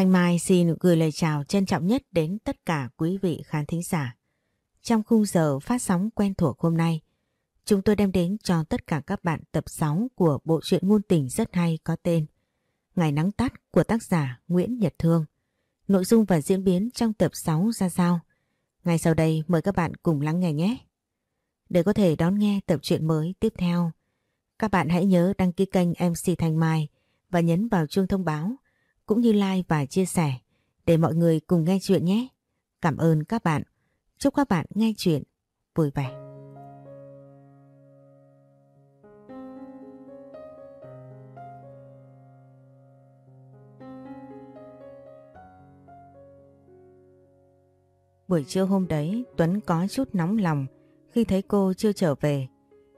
Thanh Mai xin gửi lời chào trân trọng nhất đến tất cả quý vị khán thính giả. Trong khung giờ phát sóng quen thuộc hôm nay, chúng tôi đem đến cho tất cả các bạn tập 6 của bộ truyện ngôn tình rất hay có tên Ngày nắng tắt của tác giả Nguyễn Nhật Thương. Nội dung và diễn biến trong tập 6 ra sao? Ngay sau đây mời các bạn cùng lắng nghe nhé. Để có thể đón nghe tập truyện mới tiếp theo, các bạn hãy nhớ đăng ký kênh MC Thanh Mai và nhấn vào chuông thông báo cũng như like và chia sẻ để mọi người cùng nghe chuyện nhé. Cảm ơn các bạn. Chúc các bạn nghe chuyện vui vẻ. Buổi trưa hôm đấy, Tuấn có chút nóng lòng khi thấy cô chưa trở về.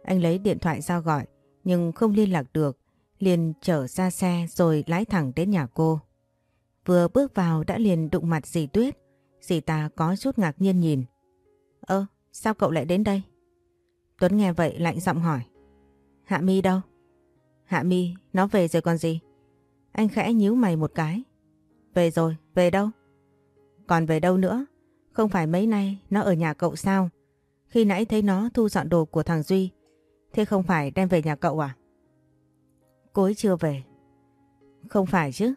Anh lấy điện thoại ra gọi, nhưng không liên lạc được liền trở ra xe rồi lái thẳng đến nhà cô. Vừa bước vào đã liền đụng mặt dì Tuyết, dì ta có chút ngạc nhiên nhìn. Ơ, sao cậu lại đến đây? Tuấn nghe vậy lạnh giọng hỏi. Hạ mi đâu? Hạ mi, nó về rồi còn gì? Anh khẽ nhíu mày một cái. Về rồi, về đâu? Còn về đâu nữa? Không phải mấy nay nó ở nhà cậu sao? Khi nãy thấy nó thu dọn đồ của thằng Duy, thế không phải đem về nhà cậu à? Cô ấy chưa về. Không phải chứ.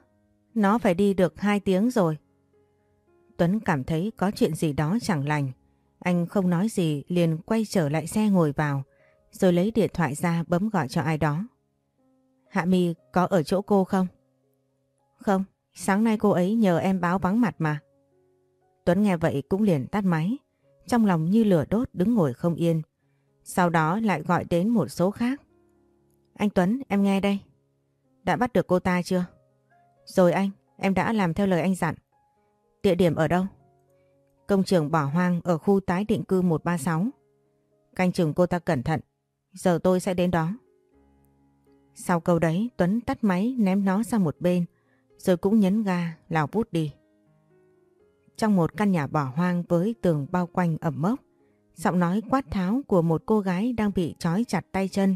Nó phải đi được 2 tiếng rồi. Tuấn cảm thấy có chuyện gì đó chẳng lành. Anh không nói gì liền quay trở lại xe ngồi vào rồi lấy điện thoại ra bấm gọi cho ai đó. Hạ Mi có ở chỗ cô không? Không, sáng nay cô ấy nhờ em báo vắng mặt mà. Tuấn nghe vậy cũng liền tắt máy, trong lòng như lửa đốt đứng ngồi không yên. Sau đó lại gọi đến một số khác. Anh Tuấn, em nghe đây. Đã bắt được cô ta chưa? Rồi anh, em đã làm theo lời anh dặn. Địa điểm ở đâu? Công trường bỏ hoang ở khu tái định cư 136. Canh chừng cô ta cẩn thận. Giờ tôi sẽ đến đó. Sau câu đấy Tuấn tắt máy ném nó sang một bên rồi cũng nhấn ga lào bút đi. Trong một căn nhà bỏ hoang với tường bao quanh ẩm mốc giọng nói quát tháo của một cô gái đang bị trói chặt tay chân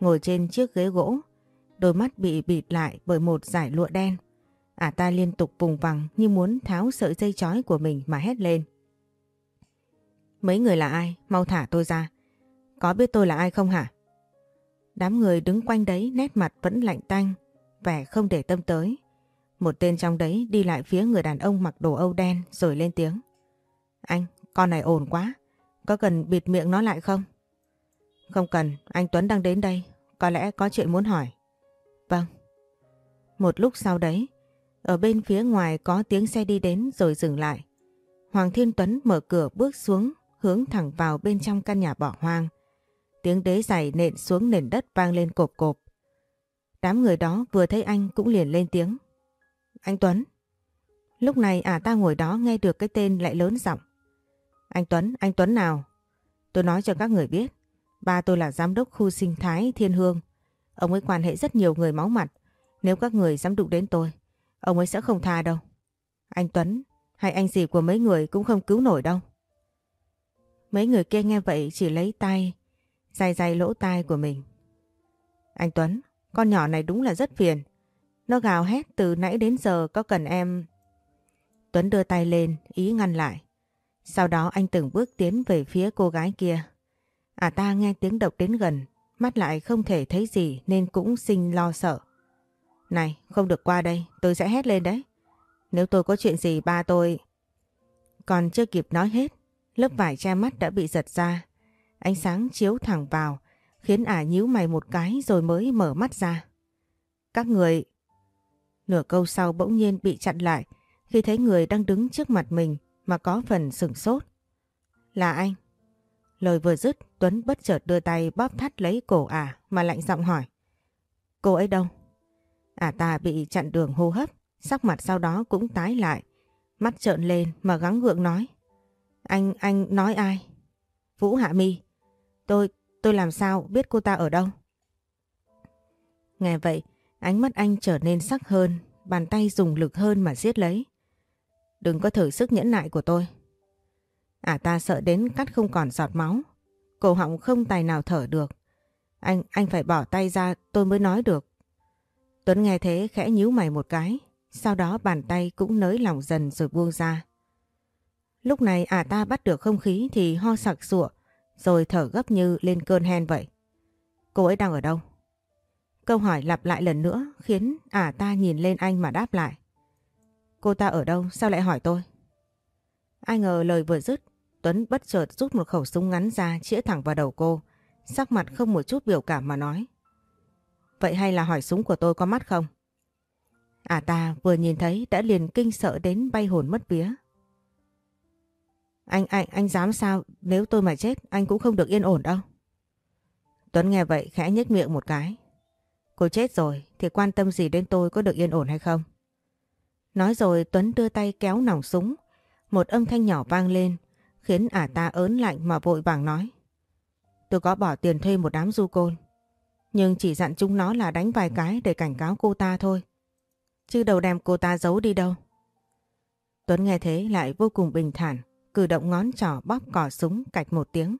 ngồi trên chiếc ghế gỗ đôi mắt bị bịt lại bởi một dải lụa đen. Ả ta liên tục vùng vằng như muốn tháo sợi dây chói của mình mà hét lên. Mấy người là ai? Mau thả tôi ra. Có biết tôi là ai không hả? Đám người đứng quanh đấy nét mặt vẫn lạnh tanh, vẻ không để tâm tới. Một tên trong đấy đi lại phía người đàn ông mặc đồ âu đen rồi lên tiếng. Anh, con này ổn quá. Có cần bịt miệng nó lại không? Không cần, anh Tuấn đang đến đây. Có lẽ có chuyện muốn hỏi. Vâng. Một lúc sau đấy, ở bên phía ngoài có tiếng xe đi đến rồi dừng lại. Hoàng Thiên Tuấn mở cửa bước xuống, hướng thẳng vào bên trong căn nhà bỏ hoang. Tiếng đế giày nện xuống nền đất vang lên cộp cộp. Đám người đó vừa thấy anh cũng liền lên tiếng. Anh Tuấn. Lúc này ả ta ngồi đó nghe được cái tên lại lớn giọng. Anh Tuấn, anh Tuấn nào? Tôi nói cho các người biết, ba tôi là giám đốc khu sinh thái Thiên Hương. Ông ấy quan hệ rất nhiều người máu mặt. Nếu các người dám đụng đến tôi, ông ấy sẽ không tha đâu. Anh Tuấn hay anh gì của mấy người cũng không cứu nổi đâu. Mấy người kia nghe vậy chỉ lấy tay, dài dài lỗ tai của mình. Anh Tuấn, con nhỏ này đúng là rất phiền. Nó gào hét từ nãy đến giờ có cần em... Tuấn đưa tay lên, ý ngăn lại. Sau đó anh từng bước tiến về phía cô gái kia. À ta nghe tiếng động đến gần, mắt lại không thể thấy gì nên cũng sinh lo sợ. Này, không được qua đây, tôi sẽ hét lên đấy. Nếu tôi có chuyện gì ba tôi... Còn chưa kịp nói hết, lớp vải che mắt đã bị giật ra. Ánh sáng chiếu thẳng vào, khiến ả nhíu mày một cái rồi mới mở mắt ra. Các người... Nửa câu sau bỗng nhiên bị chặn lại khi thấy người đang đứng trước mặt mình mà có phần sửng sốt. Là anh. Lời vừa dứt, Tuấn bất chợt đưa tay bóp thắt lấy cổ ả mà lạnh giọng hỏi. Cô ấy đâu? Ả ta bị chặn đường hô hấp, sắc mặt sau đó cũng tái lại. Mắt trợn lên mà gắng gượng nói. Anh, anh nói ai? Vũ Hạ Mi. Tôi, tôi làm sao biết cô ta ở đâu? Nghe vậy, ánh mắt anh trở nên sắc hơn, bàn tay dùng lực hơn mà giết lấy. Đừng có thử sức nhẫn nại của tôi. Ả ta sợ đến cắt không còn giọt máu. Cổ họng không tài nào thở được. Anh, anh phải bỏ tay ra tôi mới nói được. Tuấn nghe thế khẽ nhíu mày một cái. Sau đó bàn tay cũng nới lỏng dần rồi buông ra. Lúc này ả ta bắt được không khí thì ho sặc sụa rồi thở gấp như lên cơn hen vậy. Cô ấy đang ở đâu? Câu hỏi lặp lại lần nữa khiến ả ta nhìn lên anh mà đáp lại. Cô ta ở đâu? Sao lại hỏi tôi? Ai ngờ lời vừa dứt, Tuấn bất chợt rút một khẩu súng ngắn ra chĩa thẳng vào đầu cô, sắc mặt không một chút biểu cảm mà nói. Vậy hay là hỏi súng của tôi có mắt không? À ta vừa nhìn thấy đã liền kinh sợ đến bay hồn mất vía. Anh, anh, anh dám sao nếu tôi mà chết anh cũng không được yên ổn đâu. Tuấn nghe vậy khẽ nhếch miệng một cái. Cô chết rồi thì quan tâm gì đến tôi có được yên ổn hay không? Nói rồi Tuấn đưa tay kéo nòng súng. Một âm thanh nhỏ vang lên khiến ả ta ớn lạnh mà vội vàng nói. Tôi có bỏ tiền thuê một đám du côn. Nhưng chỉ dặn chúng nó là đánh vài cái để cảnh cáo cô ta thôi. Chứ đầu đem cô ta giấu đi đâu. Tuấn nghe thế lại vô cùng bình thản, cử động ngón trỏ bóp cỏ súng cạch một tiếng.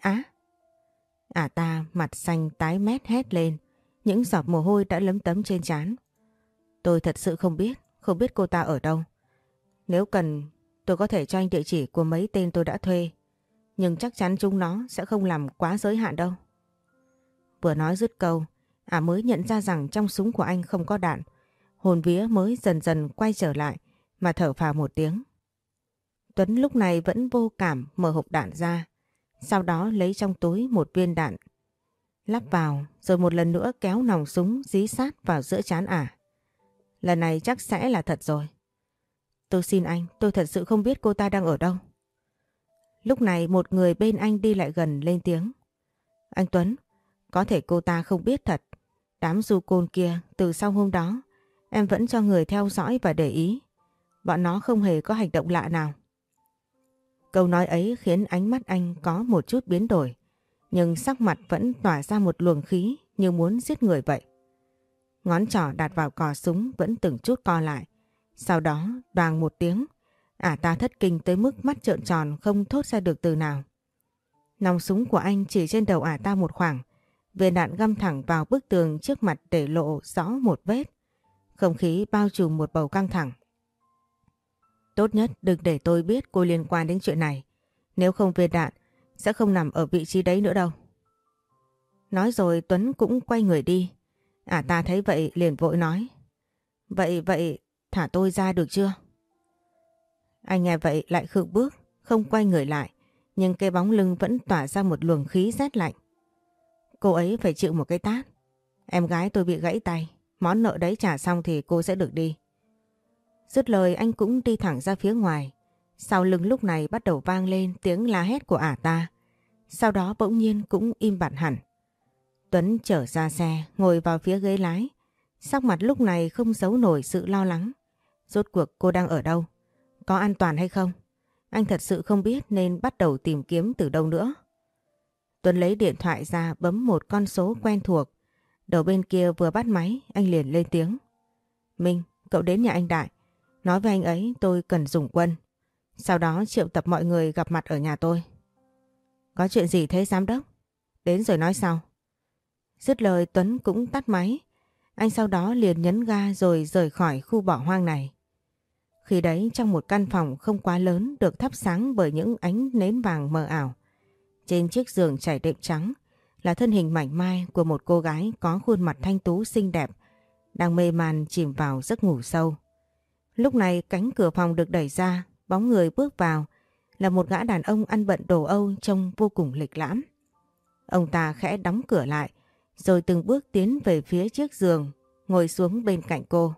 Á! Ả ta mặt xanh tái mét hét lên, những giọt mồ hôi đã lấm tấm trên trán. Tôi thật sự không biết, không biết cô ta ở đâu. Nếu cần, tôi có thể cho anh địa chỉ của mấy tên tôi đã thuê. Nhưng chắc chắn chúng nó sẽ không làm quá giới hạn đâu. Vừa nói dứt câu, ả mới nhận ra rằng trong súng của anh không có đạn. Hồn vía mới dần dần quay trở lại mà thở phào một tiếng. Tuấn lúc này vẫn vô cảm mở hộp đạn ra. Sau đó lấy trong túi một viên đạn lắp vào rồi một lần nữa kéo nòng súng dí sát vào giữa chán ả. Lần này chắc sẽ là thật rồi. Tôi xin anh, tôi thật sự không biết cô ta đang ở đâu. Lúc này một người bên anh đi lại gần lên tiếng. Anh Tuấn, có thể cô ta không biết thật. Đám du côn kia từ sau hôm đó em vẫn cho người theo dõi và để ý. Bọn nó không hề có hành động lạ nào. Câu nói ấy khiến ánh mắt anh có một chút biến đổi. Nhưng sắc mặt vẫn tỏa ra một luồng khí như muốn giết người vậy. Ngón trỏ đặt vào cò súng vẫn từng chút co lại. Sau đó đoàn một tiếng, ả ta thất kinh tới mức mắt trợn tròn không thốt ra được từ nào. Nòng súng của anh chỉ trên đầu ả ta một khoảng, viên đạn găm thẳng vào bức tường trước mặt để lộ rõ một vết. Không khí bao trùm một bầu căng thẳng. Tốt nhất đừng để tôi biết cô liên quan đến chuyện này. Nếu không viên đạn sẽ không nằm ở vị trí đấy nữa đâu. Nói rồi Tuấn cũng quay người đi. À ta thấy vậy liền vội nói. Vậy vậy thả tôi ra được chưa? Anh nghe vậy lại khựng bước, không quay người lại. Nhưng cái bóng lưng vẫn tỏa ra một luồng khí rét lạnh. Cô ấy phải chịu một cái tát. Em gái tôi bị gãy tay. Món nợ đấy trả xong thì cô sẽ được đi. Dứt lời anh cũng đi thẳng ra phía ngoài. Sau lưng lúc này bắt đầu vang lên tiếng la hét của ả ta. Sau đó bỗng nhiên cũng im bặt hẳn. Tuấn trở ra xe, ngồi vào phía ghế lái. Sắc mặt lúc này không giấu nổi sự lo lắng. Rốt cuộc cô đang ở đâu? Có an toàn hay không? Anh thật sự không biết nên bắt đầu tìm kiếm từ đâu nữa. Tuấn lấy điện thoại ra bấm một con số quen thuộc. Đầu bên kia vừa bắt máy, anh liền lên tiếng. Minh, cậu đến nhà anh Đại. Nói với anh ấy tôi cần dùng quân. Sau đó triệu tập mọi người gặp mặt ở nhà tôi. Có chuyện gì thế giám đốc? Đến rồi nói sau. Dứt lời Tuấn cũng tắt máy. Anh sau đó liền nhấn ga rồi rời khỏi khu bỏ hoang này. Khi đấy trong một căn phòng không quá lớn được thắp sáng bởi những ánh nến vàng mờ ảo. Trên chiếc giường trải đệm trắng là thân hình mảnh mai của một cô gái có khuôn mặt thanh tú xinh đẹp đang mê man chìm vào giấc ngủ sâu. Lúc này cánh cửa phòng được đẩy ra, bóng người bước vào là một gã đàn ông ăn bận đồ Âu trông vô cùng lịch lãm. Ông ta khẽ đóng cửa lại rồi từng bước tiến về phía chiếc giường, ngồi xuống bên cạnh cô.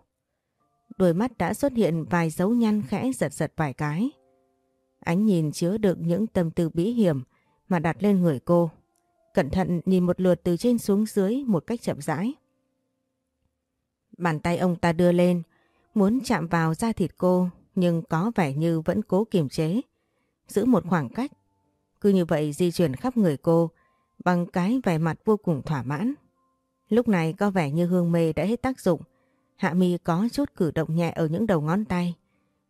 Đôi mắt đã xuất hiện vài dấu nhăn khẽ giật giật vài cái. Ánh nhìn chứa đựng những tâm tư bí hiểm mà đặt lên người cô. Cẩn thận nhìn một lượt từ trên xuống dưới một cách chậm rãi. Bàn tay ông ta đưa lên, muốn chạm vào da thịt cô nhưng có vẻ như vẫn cố kiềm chế, giữ một khoảng cách. Cứ như vậy di chuyển khắp người cô bằng cái vẻ mặt vô cùng thỏa mãn. Lúc này có vẻ như hương mê đã hết tác dụng. Hạ mi có chút cử động nhẹ ở những đầu ngón tay.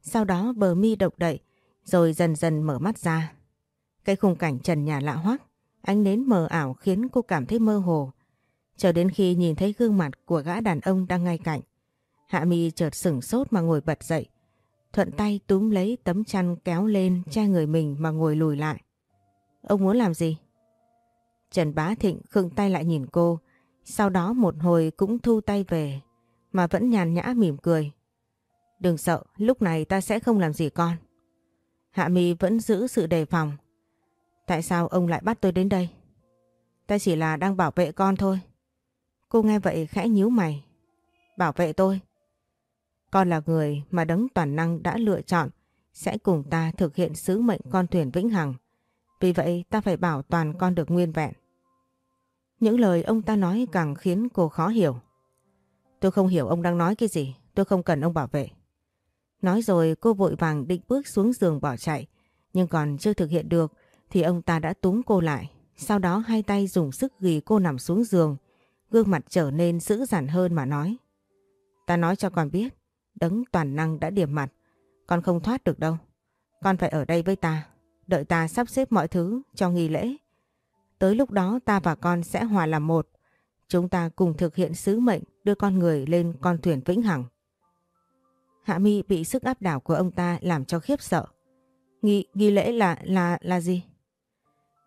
Sau đó bờ mi động đậy rồi dần dần mở mắt ra. Cái khung cảnh trần nhà lạ hoắc, ánh nến mờ ảo khiến cô cảm thấy mơ hồ. Chờ đến khi nhìn thấy gương mặt của gã đàn ông đang ngay cạnh. Hạ mi chợt sửng sốt mà ngồi bật dậy. Thuận tay túm lấy tấm chăn kéo lên che người mình mà ngồi lùi lại. Ông muốn làm gì? Trần Bá Thịnh khựng tay lại nhìn cô, sau đó một hồi cũng thu tay về, mà vẫn nhàn nhã mỉm cười. Đừng sợ, lúc này ta sẽ không làm gì con. Hạ Mi vẫn giữ sự đề phòng. Tại sao ông lại bắt tôi đến đây? Ta chỉ là đang bảo vệ con thôi. Cô nghe vậy khẽ nhíu mày. Bảo vệ tôi? Con là người mà đấng toàn năng đã lựa chọn sẽ cùng ta thực hiện sứ mệnh con thuyền vĩnh hằng. Vì vậy ta phải bảo toàn con được nguyên vẹn. Những lời ông ta nói càng khiến cô khó hiểu. Tôi không hiểu ông đang nói cái gì, tôi không cần ông bảo vệ. Nói rồi cô vội vàng định bước xuống giường bỏ chạy, nhưng còn chưa thực hiện được thì ông ta đã túm cô lại. Sau đó hai tay dùng sức ghi cô nằm xuống giường, gương mặt trở nên dữ dằn hơn mà nói. Ta nói cho con biết, đấng toàn năng đã điểm mặt, con không thoát được đâu. Con phải ở đây với ta, đợi ta sắp xếp mọi thứ cho nghi lễ. Tới lúc đó ta và con sẽ hòa làm một. Chúng ta cùng thực hiện sứ mệnh đưa con người lên con thuyền vĩnh hằng. Hạ Mi bị sức áp đảo của ông ta làm cho khiếp sợ. Nghi, nghi lễ là, là, là gì?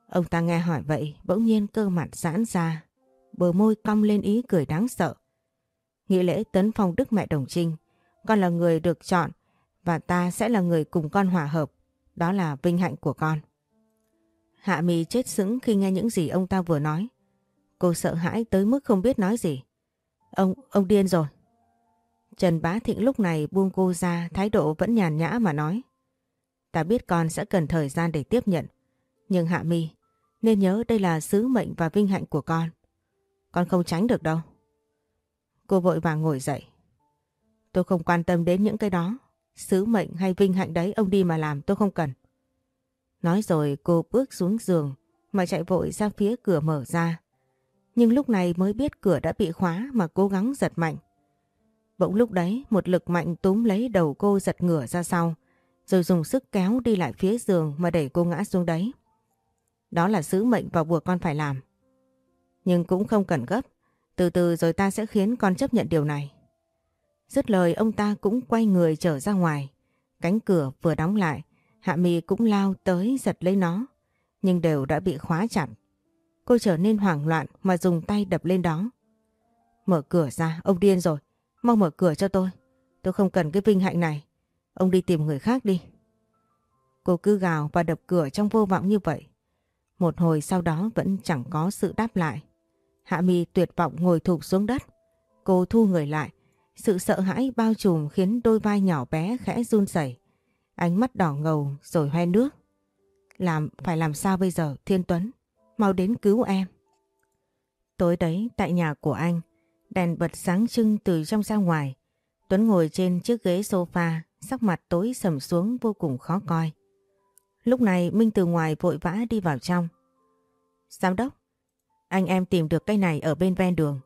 Ông ta nghe hỏi vậy, bỗng nhiên cơ mặt giãn ra, bờ môi cong lên ý cười đáng sợ. Nghi lễ tấn phong đức mẹ đồng trinh, con là người được chọn và ta sẽ là người cùng con hòa hợp. Đó là vinh hạnh của con. Hạ Mi chết sững khi nghe những gì ông ta vừa nói. Cô sợ hãi tới mức không biết nói gì. Ông, ông điên rồi. Trần Bá Thịnh lúc này buông cô ra thái độ vẫn nhàn nhã mà nói. Ta biết con sẽ cần thời gian để tiếp nhận. Nhưng Hạ Mi nên nhớ đây là sứ mệnh và vinh hạnh của con. Con không tránh được đâu. Cô vội vàng ngồi dậy. Tôi không quan tâm đến những cái đó. Sứ mệnh hay vinh hạnh đấy ông đi mà làm tôi không cần. Nói rồi cô bước xuống giường mà chạy vội ra phía cửa mở ra. Nhưng lúc này mới biết cửa đã bị khóa mà cố gắng giật mạnh. Bỗng lúc đấy một lực mạnh túm lấy đầu cô giật ngửa ra sau rồi dùng sức kéo đi lại phía giường mà đẩy cô ngã xuống đấy. Đó là sứ mệnh và buộc con phải làm. Nhưng cũng không cần gấp, từ từ rồi ta sẽ khiến con chấp nhận điều này. Dứt lời ông ta cũng quay người trở ra ngoài. Cánh cửa vừa đóng lại, Hạ Mi cũng lao tới giật lấy nó, nhưng đều đã bị khóa chặt. Cô trở nên hoảng loạn mà dùng tay đập lên đó. Mở cửa ra, ông điên rồi, mau mở cửa cho tôi. Tôi không cần cái vinh hạnh này, ông đi tìm người khác đi. Cô cứ gào và đập cửa trong vô vọng như vậy. Một hồi sau đó vẫn chẳng có sự đáp lại. Hạ Mi tuyệt vọng ngồi thụp xuống đất. Cô thu người lại. Sự sợ hãi bao trùm khiến đôi vai nhỏ bé khẽ run rẩy. Ánh mắt đỏ ngầu rồi hoe nước. Làm, phải làm sao bây giờ Thiên Tuấn? Mau đến cứu em. Tối đấy tại nhà của anh, đèn bật sáng trưng từ trong ra ngoài. Tuấn ngồi trên chiếc ghế sofa, sắc mặt tối sầm xuống vô cùng khó coi. Lúc này Minh từ ngoài vội vã đi vào trong. Giám đốc, anh em tìm được cây này ở bên ven đường.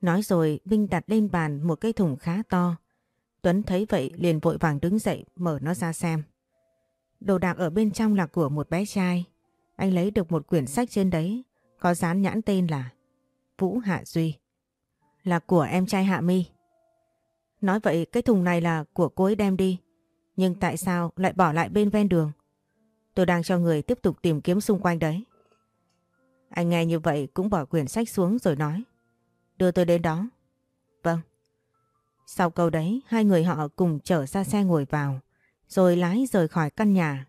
Nói rồi Minh đặt lên bàn một cây thùng khá to. Tuấn thấy vậy liền vội vàng đứng dậy mở nó ra xem. Đồ đạc ở bên trong là của một bé trai. Anh lấy được một quyển sách trên đấy có dán nhãn tên là Vũ Hạ Duy. Là của em trai Hạ Mi. Nói vậy cái thùng này là của cô ấy đem đi. Nhưng tại sao lại bỏ lại bên ven đường? Tôi đang cho người tiếp tục tìm kiếm xung quanh đấy. Anh nghe như vậy cũng bỏ quyển sách xuống rồi nói. Đưa tôi đến đó. Vâng. Sau câu đấy, hai người họ cùng chở ra xe ngồi vào, rồi lái rời khỏi căn nhà.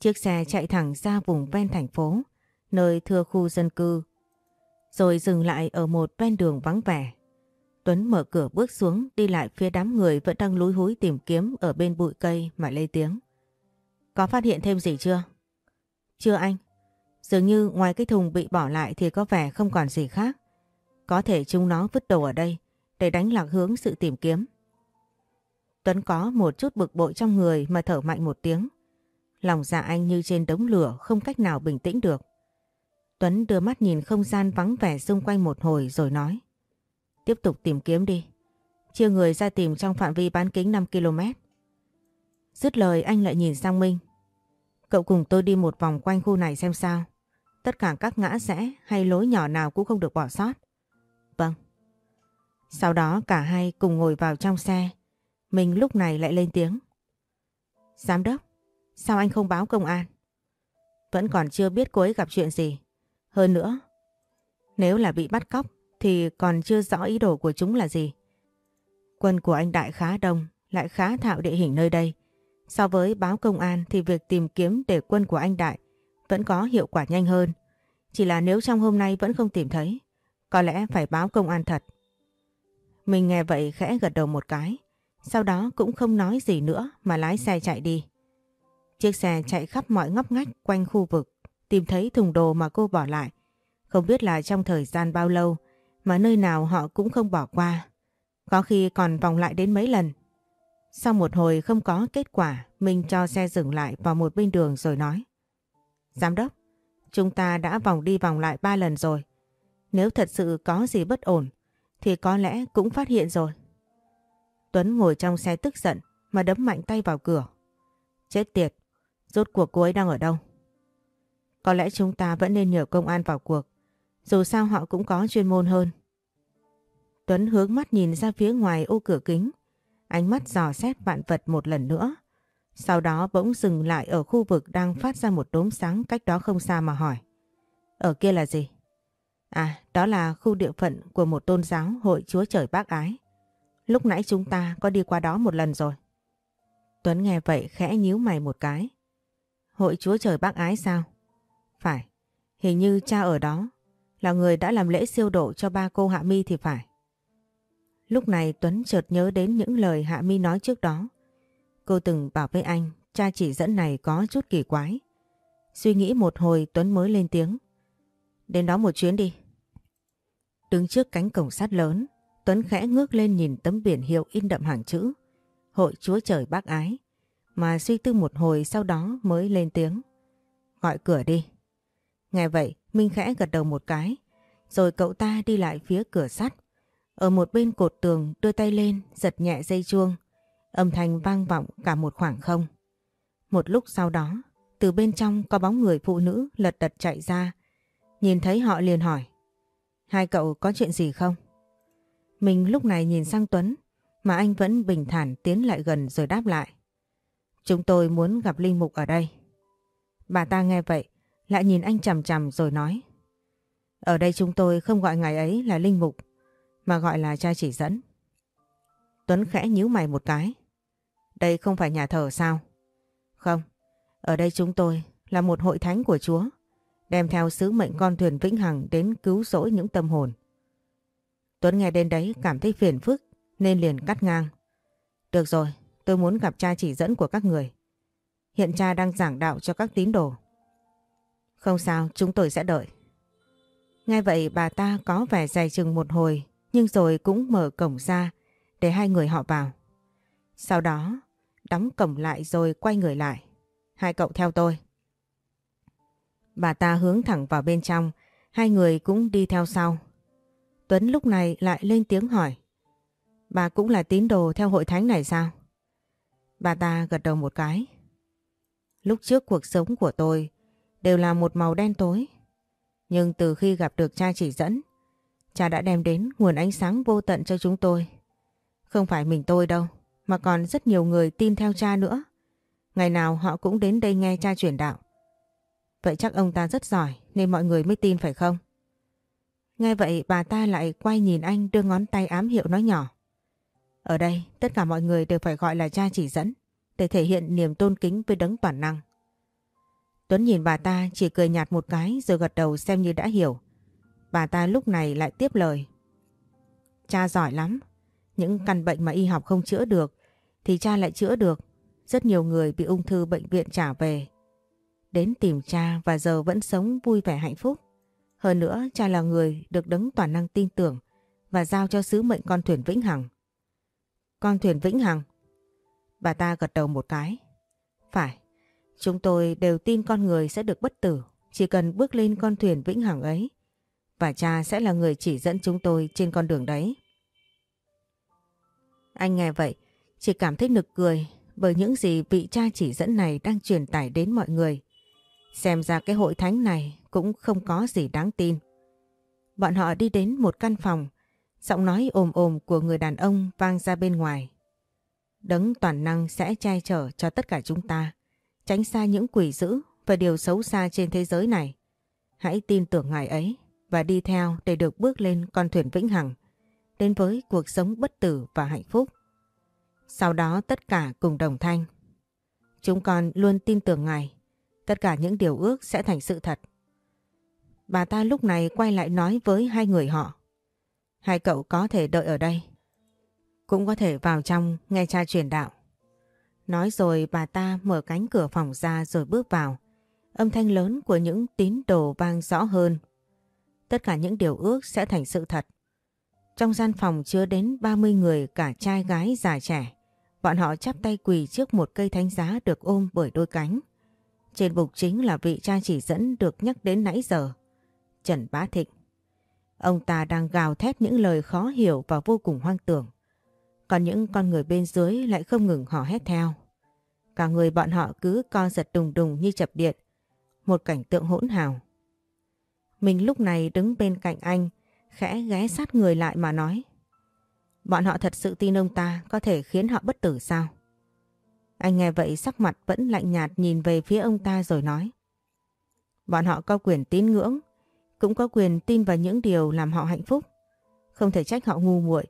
Chiếc xe chạy thẳng ra vùng ven thành phố, nơi thưa khu dân cư, rồi dừng lại ở một ven đường vắng vẻ. Tuấn mở cửa bước xuống đi lại phía đám người vẫn đang lúi húi tìm kiếm ở bên bụi cây mà lê tiếng. Có phát hiện thêm gì chưa? Chưa anh. Dường như ngoài cái thùng bị bỏ lại thì có vẻ không còn gì khác. Có thể chúng nó vứt đồ ở đây để đánh lạc hướng sự tìm kiếm. Tuấn có một chút bực bội trong người mà thở mạnh một tiếng. Lòng dạ anh như trên đống lửa không cách nào bình tĩnh được. Tuấn đưa mắt nhìn không gian vắng vẻ xung quanh một hồi rồi nói. Tiếp tục tìm kiếm đi. Chia người ra tìm trong phạm vi bán kính 5 km. Dứt lời anh lại nhìn sang Minh. Cậu cùng tôi đi một vòng quanh khu này xem sao. Tất cả các ngã rẽ hay lối nhỏ nào cũng không được bỏ sót. Vâng. Sau đó cả hai cùng ngồi vào trong xe. Mình lúc này lại lên tiếng. Giám đốc, sao anh không báo công an? Vẫn còn chưa biết cô ấy gặp chuyện gì. Hơn nữa, nếu là bị bắt cóc thì còn chưa rõ ý đồ của chúng là gì. Quân của anh Đại khá đông, lại khá thạo địa hình nơi đây. So với báo công an thì việc tìm kiếm để quân của anh Đại vẫn có hiệu quả nhanh hơn. Chỉ là nếu trong hôm nay vẫn không tìm thấy, có lẽ phải báo công an thật. Mình nghe vậy khẽ gật đầu một cái, sau đó cũng không nói gì nữa mà lái xe chạy đi. Chiếc xe chạy khắp mọi ngóc ngách quanh khu vực, tìm thấy thùng đồ mà cô bỏ lại. Không biết là trong thời gian bao lâu mà nơi nào họ cũng không bỏ qua. Có khi còn vòng lại đến mấy lần. Sau một hồi không có kết quả, mình cho xe dừng lại vào một bên đường rồi nói. Giám đốc, chúng ta đã vòng đi vòng lại ba lần rồi. Nếu thật sự có gì bất ổn, thì có lẽ cũng phát hiện rồi. Tuấn ngồi trong xe tức giận mà đấm mạnh tay vào cửa. Chết tiệt, rốt cuộc cô ấy đang ở đâu? Có lẽ chúng ta vẫn nên nhờ công an vào cuộc. Dù sao họ cũng có chuyên môn hơn. Tuấn hướng mắt nhìn ra phía ngoài ô cửa kính. Ánh mắt dò xét vạn vật một lần nữa. Sau đó bỗng dừng lại ở khu vực đang phát ra một đốm sáng cách đó không xa mà hỏi. Ở kia là gì? À, đó là khu địa phận của một tôn giáo hội Chúa Trời Bác Ái. Lúc nãy chúng ta có đi qua đó một lần rồi. Tuấn nghe vậy khẽ nhíu mày một cái. Hội Chúa Trời Bác Ái sao? Phải, hình như cha ở đó là người đã làm lễ siêu độ cho ba cô Hạ Mi thì phải. Lúc này Tuấn chợt nhớ đến những lời Hạ Mi nói trước đó. Cô từng bảo với anh cha chỉ dẫn này có chút kỳ quái. Suy nghĩ một hồi Tuấn mới lên tiếng. Đến đó một chuyến đi. Đứng trước cánh cổng sắt lớn, Tuấn khẽ ngước lên nhìn tấm biển hiệu in đậm hàng chữ. Hội Chúa Trời Bác Ái. Mà suy tư một hồi sau đó mới lên tiếng. Gọi cửa đi. Nghe vậy, Minh khẽ gật đầu một cái. Rồi cậu ta đi lại phía cửa sắt. Ở một bên cột tường đưa tay lên, giật nhẹ dây chuông. Âm thanh vang vọng cả một khoảng không. Một lúc sau đó, từ bên trong có bóng người phụ nữ lật đật chạy ra. Nhìn thấy họ liền hỏi. Hai cậu có chuyện gì không? Mình lúc này nhìn sang Tuấn, mà anh vẫn bình thản tiến lại gần rồi đáp lại. Chúng tôi muốn gặp Linh Mục ở đây. Bà ta nghe vậy, lại nhìn anh chằm chằm rồi nói. Ở đây chúng tôi không gọi ngài ấy là Linh Mục, mà gọi là cha chỉ dẫn. Tuấn khẽ nhíu mày một cái. Đây không phải nhà thờ sao? Không, ở đây chúng tôi là một hội thánh của Chúa, đem theo sứ mệnh con thuyền vĩnh hằng đến cứu rỗi những tâm hồn. Tuấn nghe đến đấy cảm thấy phiền phức nên liền cắt ngang. Được rồi, tôi muốn gặp cha chỉ dẫn của các người. Hiện cha đang giảng đạo cho các tín đồ. Không sao, chúng tôi sẽ đợi. ngay vậy bà ta có vẻ dày chừng một hồi nhưng rồi cũng mở cổng ra để hai người họ vào. Sau đó đóng cổng lại rồi quay người lại. Hai cậu theo tôi. Bà ta hướng thẳng vào bên trong, hai người cũng đi theo sau. Tuấn lúc này lại lên tiếng hỏi. Bà cũng là tín đồ theo hội thánh này sao? Bà ta gật đầu một cái. Lúc trước cuộc sống của tôi đều là một màu đen tối. Nhưng từ khi gặp được cha chỉ dẫn, cha đã đem đến nguồn ánh sáng vô tận cho chúng tôi. Không phải mình tôi đâu, mà còn rất nhiều người tin theo cha nữa. Ngày nào họ cũng đến đây nghe cha truyền đạo. Vậy chắc ông ta rất giỏi nên mọi người mới tin phải không? Nghe vậy bà ta lại quay nhìn anh đưa ngón tay ám hiệu nói nhỏ. Ở đây, tất cả mọi người đều phải gọi là cha chỉ dẫn, để thể hiện niềm tôn kính với đấng toàn năng. Tuấn nhìn bà ta, chỉ cười nhạt một cái, rồi gật đầu xem như đã hiểu. Bà ta lúc này lại tiếp lời. Cha giỏi lắm. Những căn bệnh mà y học không chữa được, thì cha lại chữa được. Rất nhiều người bị ung thư bệnh viện trả về. Đến tìm cha và giờ vẫn sống vui vẻ hạnh phúc. Hơn nữa, cha là người được đấng toàn năng tin tưởng và giao cho sứ mệnh con thuyền Vĩnh Hằng. Con thuyền Vĩnh Hằng? Bà ta gật đầu một cái. Phải, chúng tôi đều tin con người sẽ được bất tử chỉ cần bước lên con thuyền Vĩnh Hằng ấy. Và cha sẽ là người chỉ dẫn chúng tôi trên con đường đấy. Anh nghe vậy, chỉ cảm thấy nực cười bởi những gì vị cha chỉ dẫn này đang truyền tải đến mọi người. Xem ra cái hội thánh này cũng không có gì đáng tin. Bọn họ đi đến một căn phòng Giọng nói ồm ồm của người đàn ông vang ra bên ngoài. Đấng toàn năng sẽ che chở cho tất cả chúng ta, tránh xa những quỷ dữ và điều xấu xa trên thế giới này. Hãy tin tưởng ngài ấy và đi theo để được bước lên con thuyền vĩnh hằng, đến với cuộc sống bất tử và hạnh phúc. Sau đó tất cả cùng đồng thanh. Chúng con luôn tin tưởng ngài, tất cả những điều ước sẽ thành sự thật. Bà ta lúc này quay lại nói với hai người họ. Hai cậu có thể đợi ở đây. Cũng có thể vào trong nghe cha truyền đạo. Nói rồi bà ta mở cánh cửa phòng ra rồi bước vào. Âm thanh lớn của những tín đồ vang rõ hơn. Tất cả những điều ước sẽ thành sự thật. Trong gian phòng chứa đến 30 người cả trai gái già trẻ. Bọn họ chắp tay quỳ trước một cây thánh giá được ôm bởi đôi cánh. Trên bục chính là vị cha chỉ dẫn được nhắc đến nãy giờ. Trần Bá Thịnh. Ông ta đang gào thét những lời khó hiểu và vô cùng hoang tưởng. Còn những con người bên dưới lại không ngừng hò hét theo. Cả người bọn họ cứ co giật đùng đùng như chập điện. Một cảnh tượng hỗn hào. Mình lúc này đứng bên cạnh anh, khẽ ghé sát người lại mà nói. Bọn họ thật sự tin ông ta có thể khiến họ bất tử sao? Anh nghe vậy sắc mặt vẫn lạnh nhạt nhìn về phía ông ta rồi nói. Bọn họ có quyền tín ngưỡng, cũng có quyền tin vào những điều làm họ hạnh phúc. Không thể trách họ ngu muội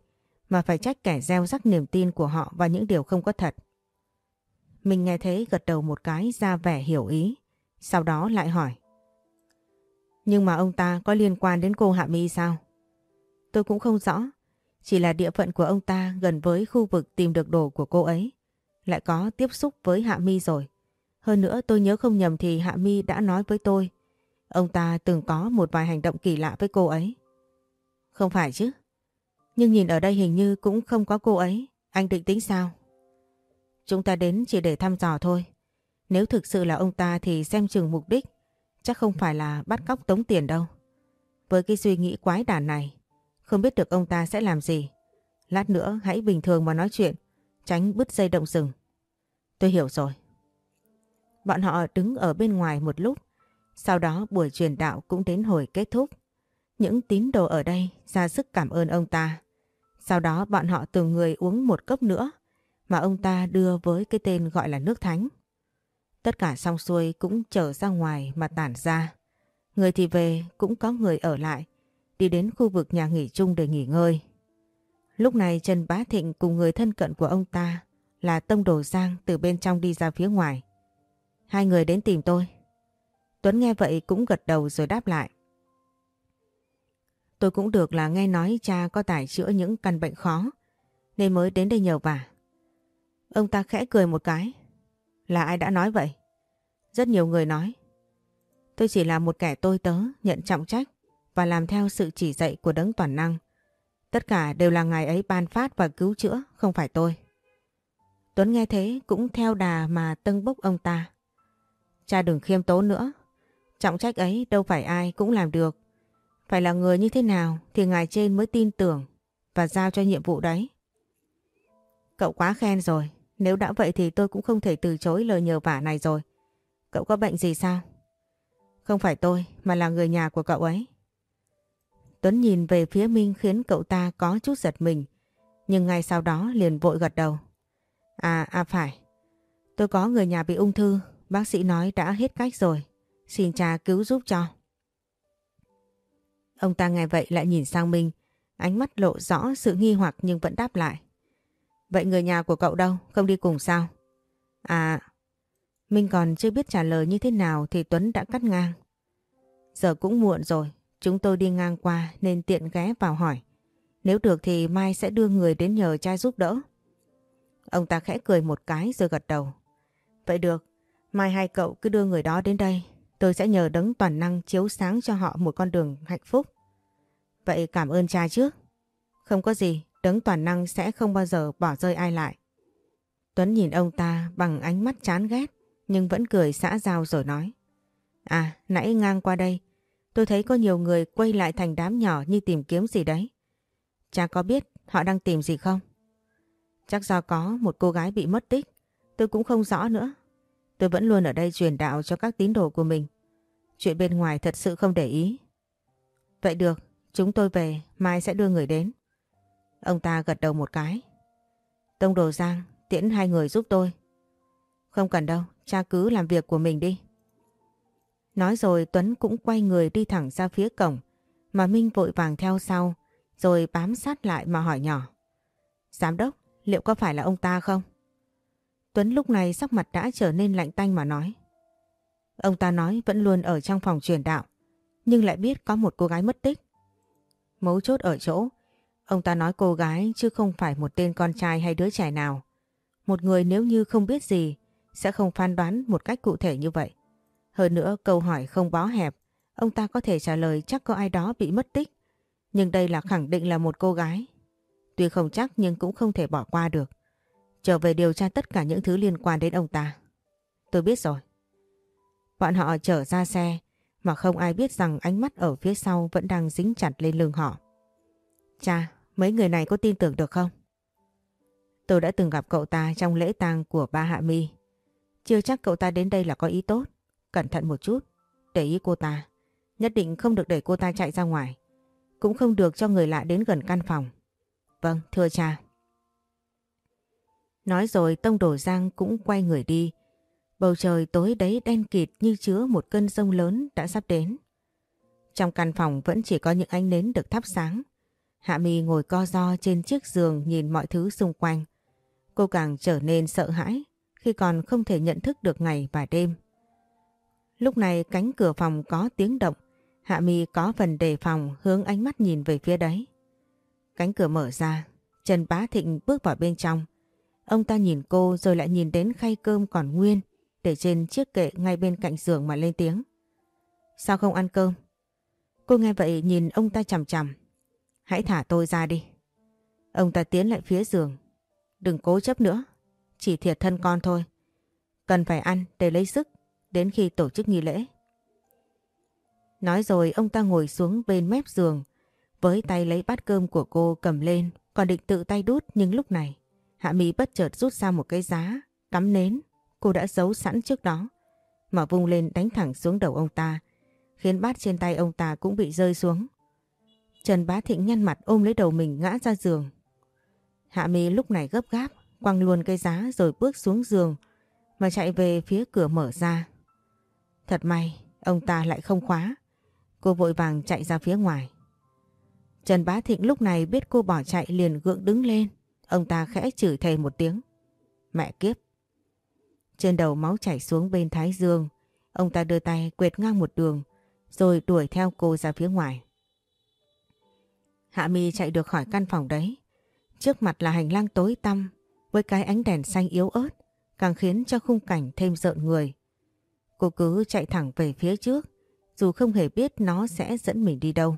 mà phải trách kẻ gieo rắc niềm tin của họ vào những điều không có thật. Mình nghe thế gật đầu một cái ra vẻ hiểu ý, sau đó lại hỏi. Nhưng mà ông ta có liên quan đến cô Hạ mi sao? Tôi cũng không rõ, chỉ là địa phận của ông ta gần với khu vực tìm được đồ của cô ấy. Lại có tiếp xúc với Hạ mi rồi. Hơn nữa tôi nhớ không nhầm thì Hạ mi đã nói với tôi Ông ta từng có một vài hành động kỳ lạ với cô ấy. Không phải chứ. Nhưng nhìn ở đây hình như cũng không có cô ấy. Anh định tính sao? Chúng ta đến chỉ để thăm dò thôi. Nếu thực sự là ông ta thì xem chừng mục đích. Chắc không phải là bắt cóc tống tiền đâu. Với cái suy nghĩ quái đản này, không biết được ông ta sẽ làm gì. Lát nữa hãy bình thường mà nói chuyện, tránh bứt dây động rừng. Tôi hiểu rồi. Bọn họ đứng ở bên ngoài một lúc sau đó buổi truyền đạo cũng đến hồi kết thúc. Những tín đồ ở đây ra sức cảm ơn ông ta. Sau đó bọn họ từng người uống một cốc nữa mà ông ta đưa với cái tên gọi là nước thánh. Tất cả xong xuôi cũng trở ra ngoài mà tản ra. Người thì về cũng có người ở lại, đi đến khu vực nhà nghỉ chung để nghỉ ngơi. Lúc này Trần Bá Thịnh cùng người thân cận của ông ta là Tông Đồ Giang từ bên trong đi ra phía ngoài. Hai người đến tìm tôi. Tuấn nghe vậy cũng gật đầu rồi đáp lại. Tôi cũng được là nghe nói cha có tài chữa những căn bệnh khó, nên mới đến đây nhờ vả. Ông ta khẽ cười một cái. Là ai đã nói vậy? Rất nhiều người nói. Tôi chỉ là một kẻ tôi tớ, nhận trọng trách và làm theo sự chỉ dạy của đấng toàn năng. Tất cả đều là ngài ấy ban phát và cứu chữa, không phải tôi. Tuấn nghe thế cũng theo đà mà tâng bốc ông ta. Cha đừng khiêm tốn nữa, Trọng trách ấy đâu phải ai cũng làm được. Phải là người như thế nào thì ngài trên mới tin tưởng và giao cho nhiệm vụ đấy. Cậu quá khen rồi. Nếu đã vậy thì tôi cũng không thể từ chối lời nhờ vả này rồi. Cậu có bệnh gì sao? Không phải tôi mà là người nhà của cậu ấy. Tuấn nhìn về phía Minh khiến cậu ta có chút giật mình. Nhưng ngay sau đó liền vội gật đầu. À, à phải. Tôi có người nhà bị ung thư. Bác sĩ nói đã hết cách rồi. Xin cha cứu giúp cho. Ông ta nghe vậy lại nhìn sang Minh, ánh mắt lộ rõ sự nghi hoặc nhưng vẫn đáp lại. Vậy người nhà của cậu đâu, không đi cùng sao? À, Minh còn chưa biết trả lời như thế nào thì Tuấn đã cắt ngang. Giờ cũng muộn rồi, chúng tôi đi ngang qua nên tiện ghé vào hỏi. Nếu được thì mai sẽ đưa người đến nhờ cha giúp đỡ. Ông ta khẽ cười một cái rồi gật đầu. Vậy được, mai hai cậu cứ đưa người đó đến đây Tôi sẽ nhờ đấng toàn năng chiếu sáng cho họ một con đường hạnh phúc. Vậy cảm ơn cha trước. Không có gì, đấng toàn năng sẽ không bao giờ bỏ rơi ai lại. Tuấn nhìn ông ta bằng ánh mắt chán ghét nhưng vẫn cười xã giao rồi nói. À, nãy ngang qua đây, tôi thấy có nhiều người quay lại thành đám nhỏ như tìm kiếm gì đấy. Cha có biết họ đang tìm gì không? Chắc do có một cô gái bị mất tích, tôi cũng không rõ nữa. Tôi vẫn luôn ở đây truyền đạo cho các tín đồ của mình. Chuyện bên ngoài thật sự không để ý. Vậy được, chúng tôi về, mai sẽ đưa người đến. Ông ta gật đầu một cái. Tông Đồ Giang, tiễn hai người giúp tôi. Không cần đâu, cha cứ làm việc của mình đi. Nói rồi Tuấn cũng quay người đi thẳng ra phía cổng, mà Minh vội vàng theo sau, rồi bám sát lại mà hỏi nhỏ. Giám đốc, liệu có phải là ông ta không? Tuấn lúc này sắc mặt đã trở nên lạnh tanh mà nói. Ông ta nói vẫn luôn ở trong phòng truyền đạo, nhưng lại biết có một cô gái mất tích. Mấu chốt ở chỗ, ông ta nói cô gái chứ không phải một tên con trai hay đứa trẻ nào. Một người nếu như không biết gì, sẽ không phán đoán một cách cụ thể như vậy. Hơn nữa câu hỏi không bó hẹp, ông ta có thể trả lời chắc có ai đó bị mất tích. Nhưng đây là khẳng định là một cô gái. Tuy không chắc nhưng cũng không thể bỏ qua được. Trở về điều tra tất cả những thứ liên quan đến ông ta. Tôi biết rồi. Bọn họ trở ra xe mà không ai biết rằng ánh mắt ở phía sau vẫn đang dính chặt lên lưng họ. Cha, mấy người này có tin tưởng được không? Tôi đã từng gặp cậu ta trong lễ tang của ba Hạ Mi. Chưa chắc cậu ta đến đây là có ý tốt. Cẩn thận một chút, để ý cô ta. Nhất định không được để cô ta chạy ra ngoài. Cũng không được cho người lạ đến gần căn phòng. Vâng, thưa cha. Nói rồi Tông Đổ Giang cũng quay người đi. Bầu trời tối đấy đen kịt như chứa một cơn sông lớn đã sắp đến. Trong căn phòng vẫn chỉ có những ánh nến được thắp sáng. Hạ Mi ngồi co ro trên chiếc giường nhìn mọi thứ xung quanh. Cô càng trở nên sợ hãi khi còn không thể nhận thức được ngày và đêm. Lúc này cánh cửa phòng có tiếng động, Hạ Mi có phần đề phòng hướng ánh mắt nhìn về phía đấy. Cánh cửa mở ra, Trần Bá Thịnh bước vào bên trong. Ông ta nhìn cô rồi lại nhìn đến khay cơm còn nguyên, để trên chiếc kệ ngay bên cạnh giường mà lên tiếng. Sao không ăn cơm? Cô nghe vậy nhìn ông ta chằm chằm. Hãy thả tôi ra đi. Ông ta tiến lại phía giường. Đừng cố chấp nữa. Chỉ thiệt thân con thôi. Cần phải ăn để lấy sức đến khi tổ chức nghi lễ. Nói rồi ông ta ngồi xuống bên mép giường, với tay lấy bát cơm của cô cầm lên, còn định tự tay đút nhưng lúc này Hạ Mỹ bất chợt rút ra một cái giá cắm nến cô đã giấu sẵn trước đó mà vung lên đánh thẳng xuống đầu ông ta khiến bát trên tay ông ta cũng bị rơi xuống. Trần Bá Thịnh nhăn mặt ôm lấy đầu mình ngã ra giường. Hạ Mi lúc này gấp gáp quăng luôn cây giá rồi bước xuống giường mà chạy về phía cửa mở ra. Thật may, ông ta lại không khóa. Cô vội vàng chạy ra phía ngoài. Trần Bá Thịnh lúc này biết cô bỏ chạy liền gượng đứng lên. Ông ta khẽ chửi thề một tiếng. Mẹ kiếp. Trên đầu máu chảy xuống bên thái dương. Ông ta đưa tay quệt ngang một đường rồi đuổi theo cô ra phía ngoài. Hạ Mi chạy được khỏi căn phòng đấy. Trước mặt là hành lang tối tăm với cái ánh đèn xanh yếu ớt càng khiến cho khung cảnh thêm rợn người. Cô cứ chạy thẳng về phía trước dù không hề biết nó sẽ dẫn mình đi đâu.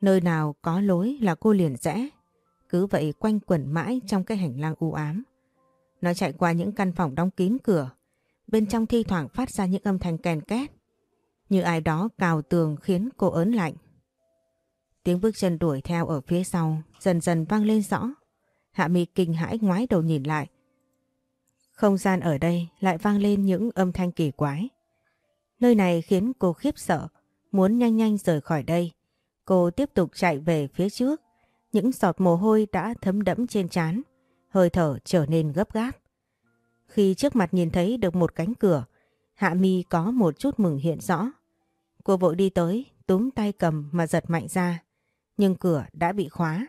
Nơi nào có lối là cô liền rẽ, cứ vậy quanh quẩn mãi trong cái hành lang u ám. Nó chạy qua những căn phòng đóng kín cửa, bên trong thi thoảng phát ra những âm thanh kèn két. Như ai đó cào tường khiến cô ớn lạnh. Tiếng bước chân đuổi theo ở phía sau dần dần vang lên rõ. Hạ mi kinh hãi ngoái đầu nhìn lại. Không gian ở đây lại vang lên những âm thanh kỳ quái. Nơi này khiến cô khiếp sợ, muốn nhanh nhanh rời khỏi đây. Cô tiếp tục chạy về phía trước, những giọt mồ hôi đã thấm đẫm trên trán, hơi thở trở nên gấp gáp. Khi trước mặt nhìn thấy được một cánh cửa, Hạ Mi có một chút mừng hiện rõ. Cô vội đi tới, túm tay cầm mà giật mạnh ra, nhưng cửa đã bị khóa.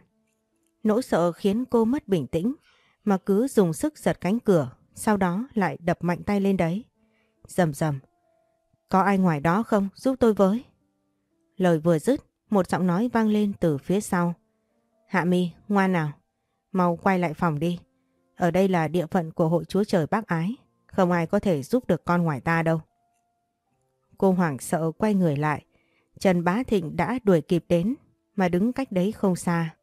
Nỗi sợ khiến cô mất bình tĩnh, mà cứ dùng sức giật cánh cửa, sau đó lại đập mạnh tay lên đấy. Rầm rầm. Có ai ngoài đó không? Giúp tôi với. Lời vừa dứt, một giọng nói vang lên từ phía sau. Hạ mi, ngoan nào. Mau quay lại phòng đi. Ở đây là địa phận của hội chúa trời bác ái. Không ai có thể giúp được con ngoài ta đâu. Cô hoảng sợ quay người lại. Trần Bá Thịnh đã đuổi kịp đến mà đứng cách đấy không xa.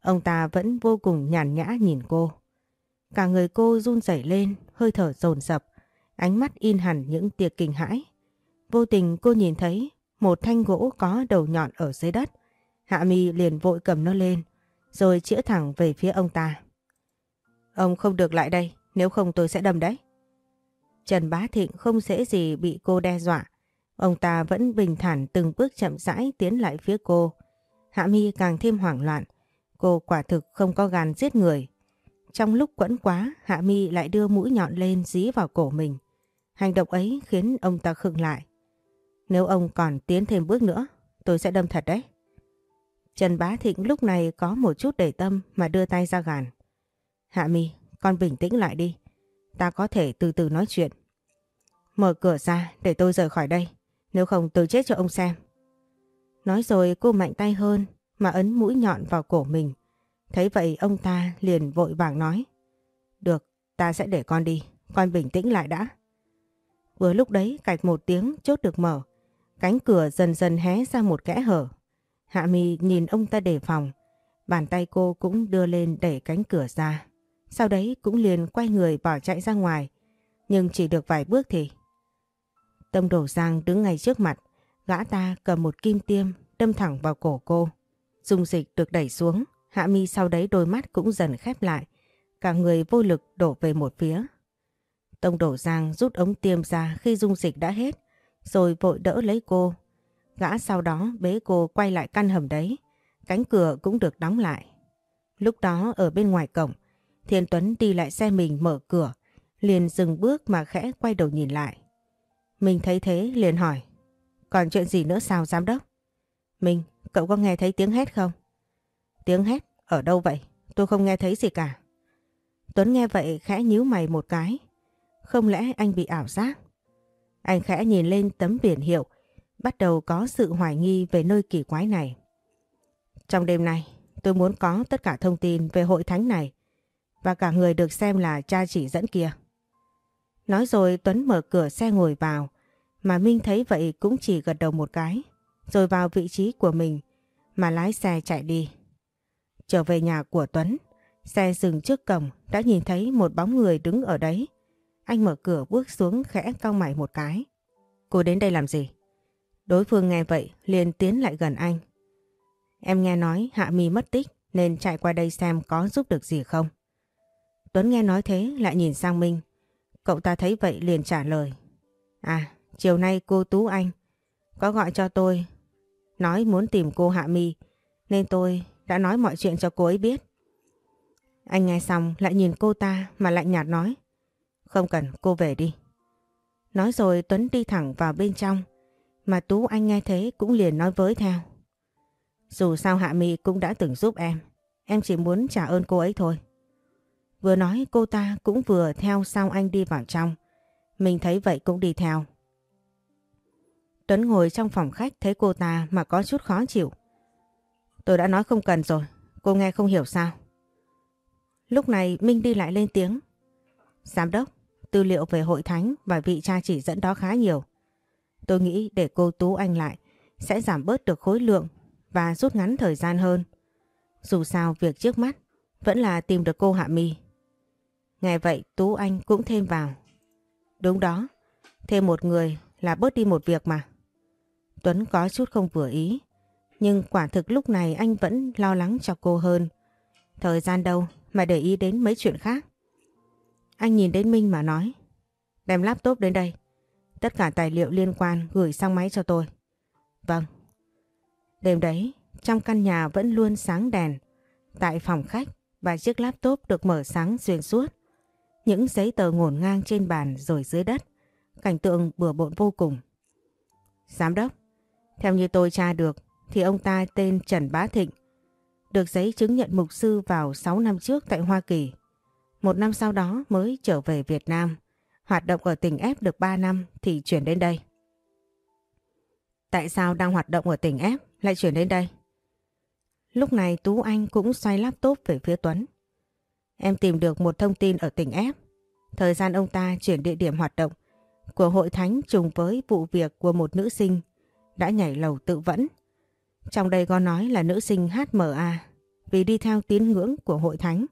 Ông ta vẫn vô cùng nhàn nhã nhìn cô. Cả người cô run rẩy lên, hơi thở dồn dập, ánh mắt in hẳn những tia kinh hãi. Vô tình cô nhìn thấy một thanh gỗ có đầu nhọn ở dưới đất. Hạ mi liền vội cầm nó lên, rồi chĩa thẳng về phía ông ta. Ông không được lại đây, nếu không tôi sẽ đâm đấy. Trần Bá Thịnh không dễ gì bị cô đe dọa. Ông ta vẫn bình thản từng bước chậm rãi tiến lại phía cô. Hạ mi càng thêm hoảng loạn. Cô quả thực không có gan giết người. Trong lúc quẫn quá, Hạ Mi lại đưa mũi nhọn lên dí vào cổ mình. Hành động ấy khiến ông ta khựng lại. Nếu ông còn tiến thêm bước nữa, tôi sẽ đâm thật đấy. Trần Bá Thịnh lúc này có một chút để tâm mà đưa tay ra gàn. Hạ Mi, con bình tĩnh lại đi. Ta có thể từ từ nói chuyện. Mở cửa ra để tôi rời khỏi đây. Nếu không tôi chết cho ông xem. Nói rồi cô mạnh tay hơn mà ấn mũi nhọn vào cổ mình. Thấy vậy ông ta liền vội vàng nói. Được, ta sẽ để con đi. Con bình tĩnh lại đã. Vừa lúc đấy cạch một tiếng chốt được mở. Cánh cửa dần dần hé ra một kẽ hở. Hạ mi nhìn ông ta đề phòng. Bàn tay cô cũng đưa lên đẩy cánh cửa ra. Sau đấy cũng liền quay người bỏ chạy ra ngoài. Nhưng chỉ được vài bước thì... Tông đổ giang đứng ngay trước mặt. Gã ta cầm một kim tiêm, đâm thẳng vào cổ cô. Dung dịch được đẩy xuống. Hạ mi sau đấy đôi mắt cũng dần khép lại. Cả người vô lực đổ về một phía. Tông đổ giang rút ống tiêm ra khi dung dịch đã hết. Rồi vội đỡ lấy cô. Gã sau đó bế cô quay lại căn hầm đấy. Cánh cửa cũng được đóng lại. Lúc đó ở bên ngoài cổng, Thiên Tuấn đi lại xe mình mở cửa, liền dừng bước mà khẽ quay đầu nhìn lại. Mình thấy thế liền hỏi, còn chuyện gì nữa sao giám đốc? Mình, cậu có nghe thấy tiếng hét không? Tiếng hét? Ở đâu vậy? Tôi không nghe thấy gì cả. Tuấn nghe vậy khẽ nhíu mày một cái. Không lẽ anh bị ảo giác? Anh khẽ nhìn lên tấm biển hiệu, bắt đầu có sự hoài nghi về nơi kỳ quái này. Trong đêm nay, tôi muốn có tất cả thông tin về hội thánh này và cả người được xem là cha chỉ dẫn kia. Nói rồi Tuấn mở cửa xe ngồi vào, mà Minh thấy vậy cũng chỉ gật đầu một cái, rồi vào vị trí của mình mà lái xe chạy đi. Trở về nhà của Tuấn, xe dừng trước cổng đã nhìn thấy một bóng người đứng ở đấy. Anh mở cửa bước xuống khẽ cau mày một cái. Cô đến đây làm gì? Đối phương nghe vậy liền tiến lại gần anh. Em nghe nói Hạ Mi mất tích nên chạy qua đây xem có giúp được gì không. Tuấn nghe nói thế lại nhìn sang Minh. Cậu ta thấy vậy liền trả lời. À, chiều nay cô Tú Anh có gọi cho tôi nói muốn tìm cô Hạ Mi nên tôi đã nói mọi chuyện cho cô ấy biết. Anh nghe xong lại nhìn cô ta mà lạnh nhạt nói. Không cần, cô về đi. Nói rồi Tuấn đi thẳng vào bên trong mà Tú Anh nghe thế cũng liền nói với theo. Dù sao Hạ Mi cũng đã từng giúp em. Em chỉ muốn trả ơn cô ấy thôi. Vừa nói cô ta cũng vừa theo sau anh đi vào trong. Mình thấy vậy cũng đi theo. Tuấn ngồi trong phòng khách thấy cô ta mà có chút khó chịu. Tôi đã nói không cần rồi, cô nghe không hiểu sao. Lúc này Minh đi lại lên tiếng. Giám đốc, tư liệu về hội thánh và vị cha chỉ dẫn đó khá nhiều. Tôi nghĩ để cô Tú Anh lại sẽ giảm bớt được khối lượng và rút ngắn thời gian hơn. Dù sao việc trước mắt vẫn là tìm được cô Hạ mi Nghe vậy Tú Anh cũng thêm vào. Đúng đó, thêm một người là bớt đi một việc mà. Tuấn có chút không vừa ý, nhưng quả thực lúc này anh vẫn lo lắng cho cô hơn. Thời gian đâu mà để ý đến mấy chuyện khác. Anh nhìn đến Minh mà nói, đem laptop đến đây. Tất cả tài liệu liên quan gửi sang máy cho tôi. Vâng. Đêm đấy, trong căn nhà vẫn luôn sáng đèn. Tại phòng khách, và chiếc laptop được mở sáng xuyên suốt. Những giấy tờ ngổn ngang trên bàn rồi dưới đất. Cảnh tượng bừa bộn vô cùng. Giám đốc, theo như tôi tra được thì ông ta tên Trần Bá Thịnh. Được giấy chứng nhận mục sư vào 6 năm trước tại Hoa Kỳ. Một năm sau đó mới trở về Việt Nam. Hoạt động ở tỉnh F được 3 năm thì chuyển đến đây. Tại sao đang hoạt động ở tỉnh F lại chuyển đến đây? Lúc này Tú Anh cũng xoay laptop về phía Tuấn. Em tìm được một thông tin ở tỉnh F. Thời gian ông ta chuyển địa điểm hoạt động của hội thánh trùng với vụ việc của một nữ sinh đã nhảy lầu tự vẫn. Trong đây có nói là nữ sinh HMA vì đi theo tín ngưỡng của hội thánh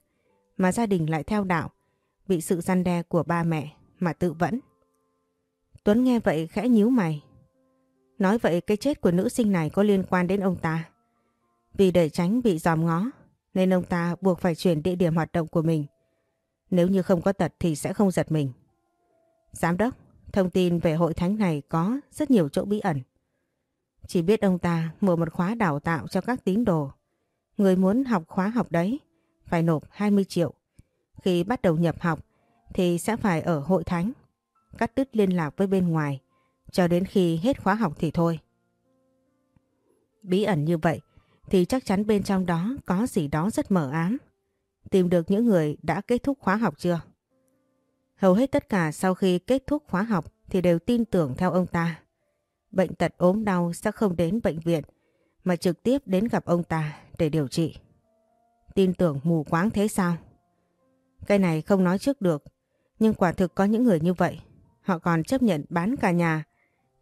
mà gia đình lại theo đạo bị sự gian đe của ba mẹ mà tự vẫn. Tuấn nghe vậy khẽ nhíu mày. Nói vậy cái chết của nữ sinh này có liên quan đến ông ta. Vì để tránh bị dòm ngó nên ông ta buộc phải chuyển địa điểm hoạt động của mình. Nếu như không có tật thì sẽ không giật mình. Giám đốc, thông tin về hội thánh này có rất nhiều chỗ bí ẩn. Chỉ biết ông ta mở một khóa đào tạo cho các tín đồ người muốn học khóa học đấy phải nộp 20 triệu. Khi bắt đầu nhập học thì sẽ phải ở hội thánh, cắt đứt liên lạc với bên ngoài cho đến khi hết khóa học thì thôi. Bí ẩn như vậy thì chắc chắn bên trong đó có gì đó rất mờ ám. Tìm được những người đã kết thúc khóa học chưa? Hầu hết tất cả sau khi kết thúc khóa học thì đều tin tưởng theo ông ta. Bệnh tật ốm đau sẽ không đến bệnh viện mà trực tiếp đến gặp ông ta để điều trị. Tin tưởng mù quáng thế sao? Cái này không nói trước được, nhưng quả thực có những người như vậy. Họ còn chấp nhận bán cả nhà,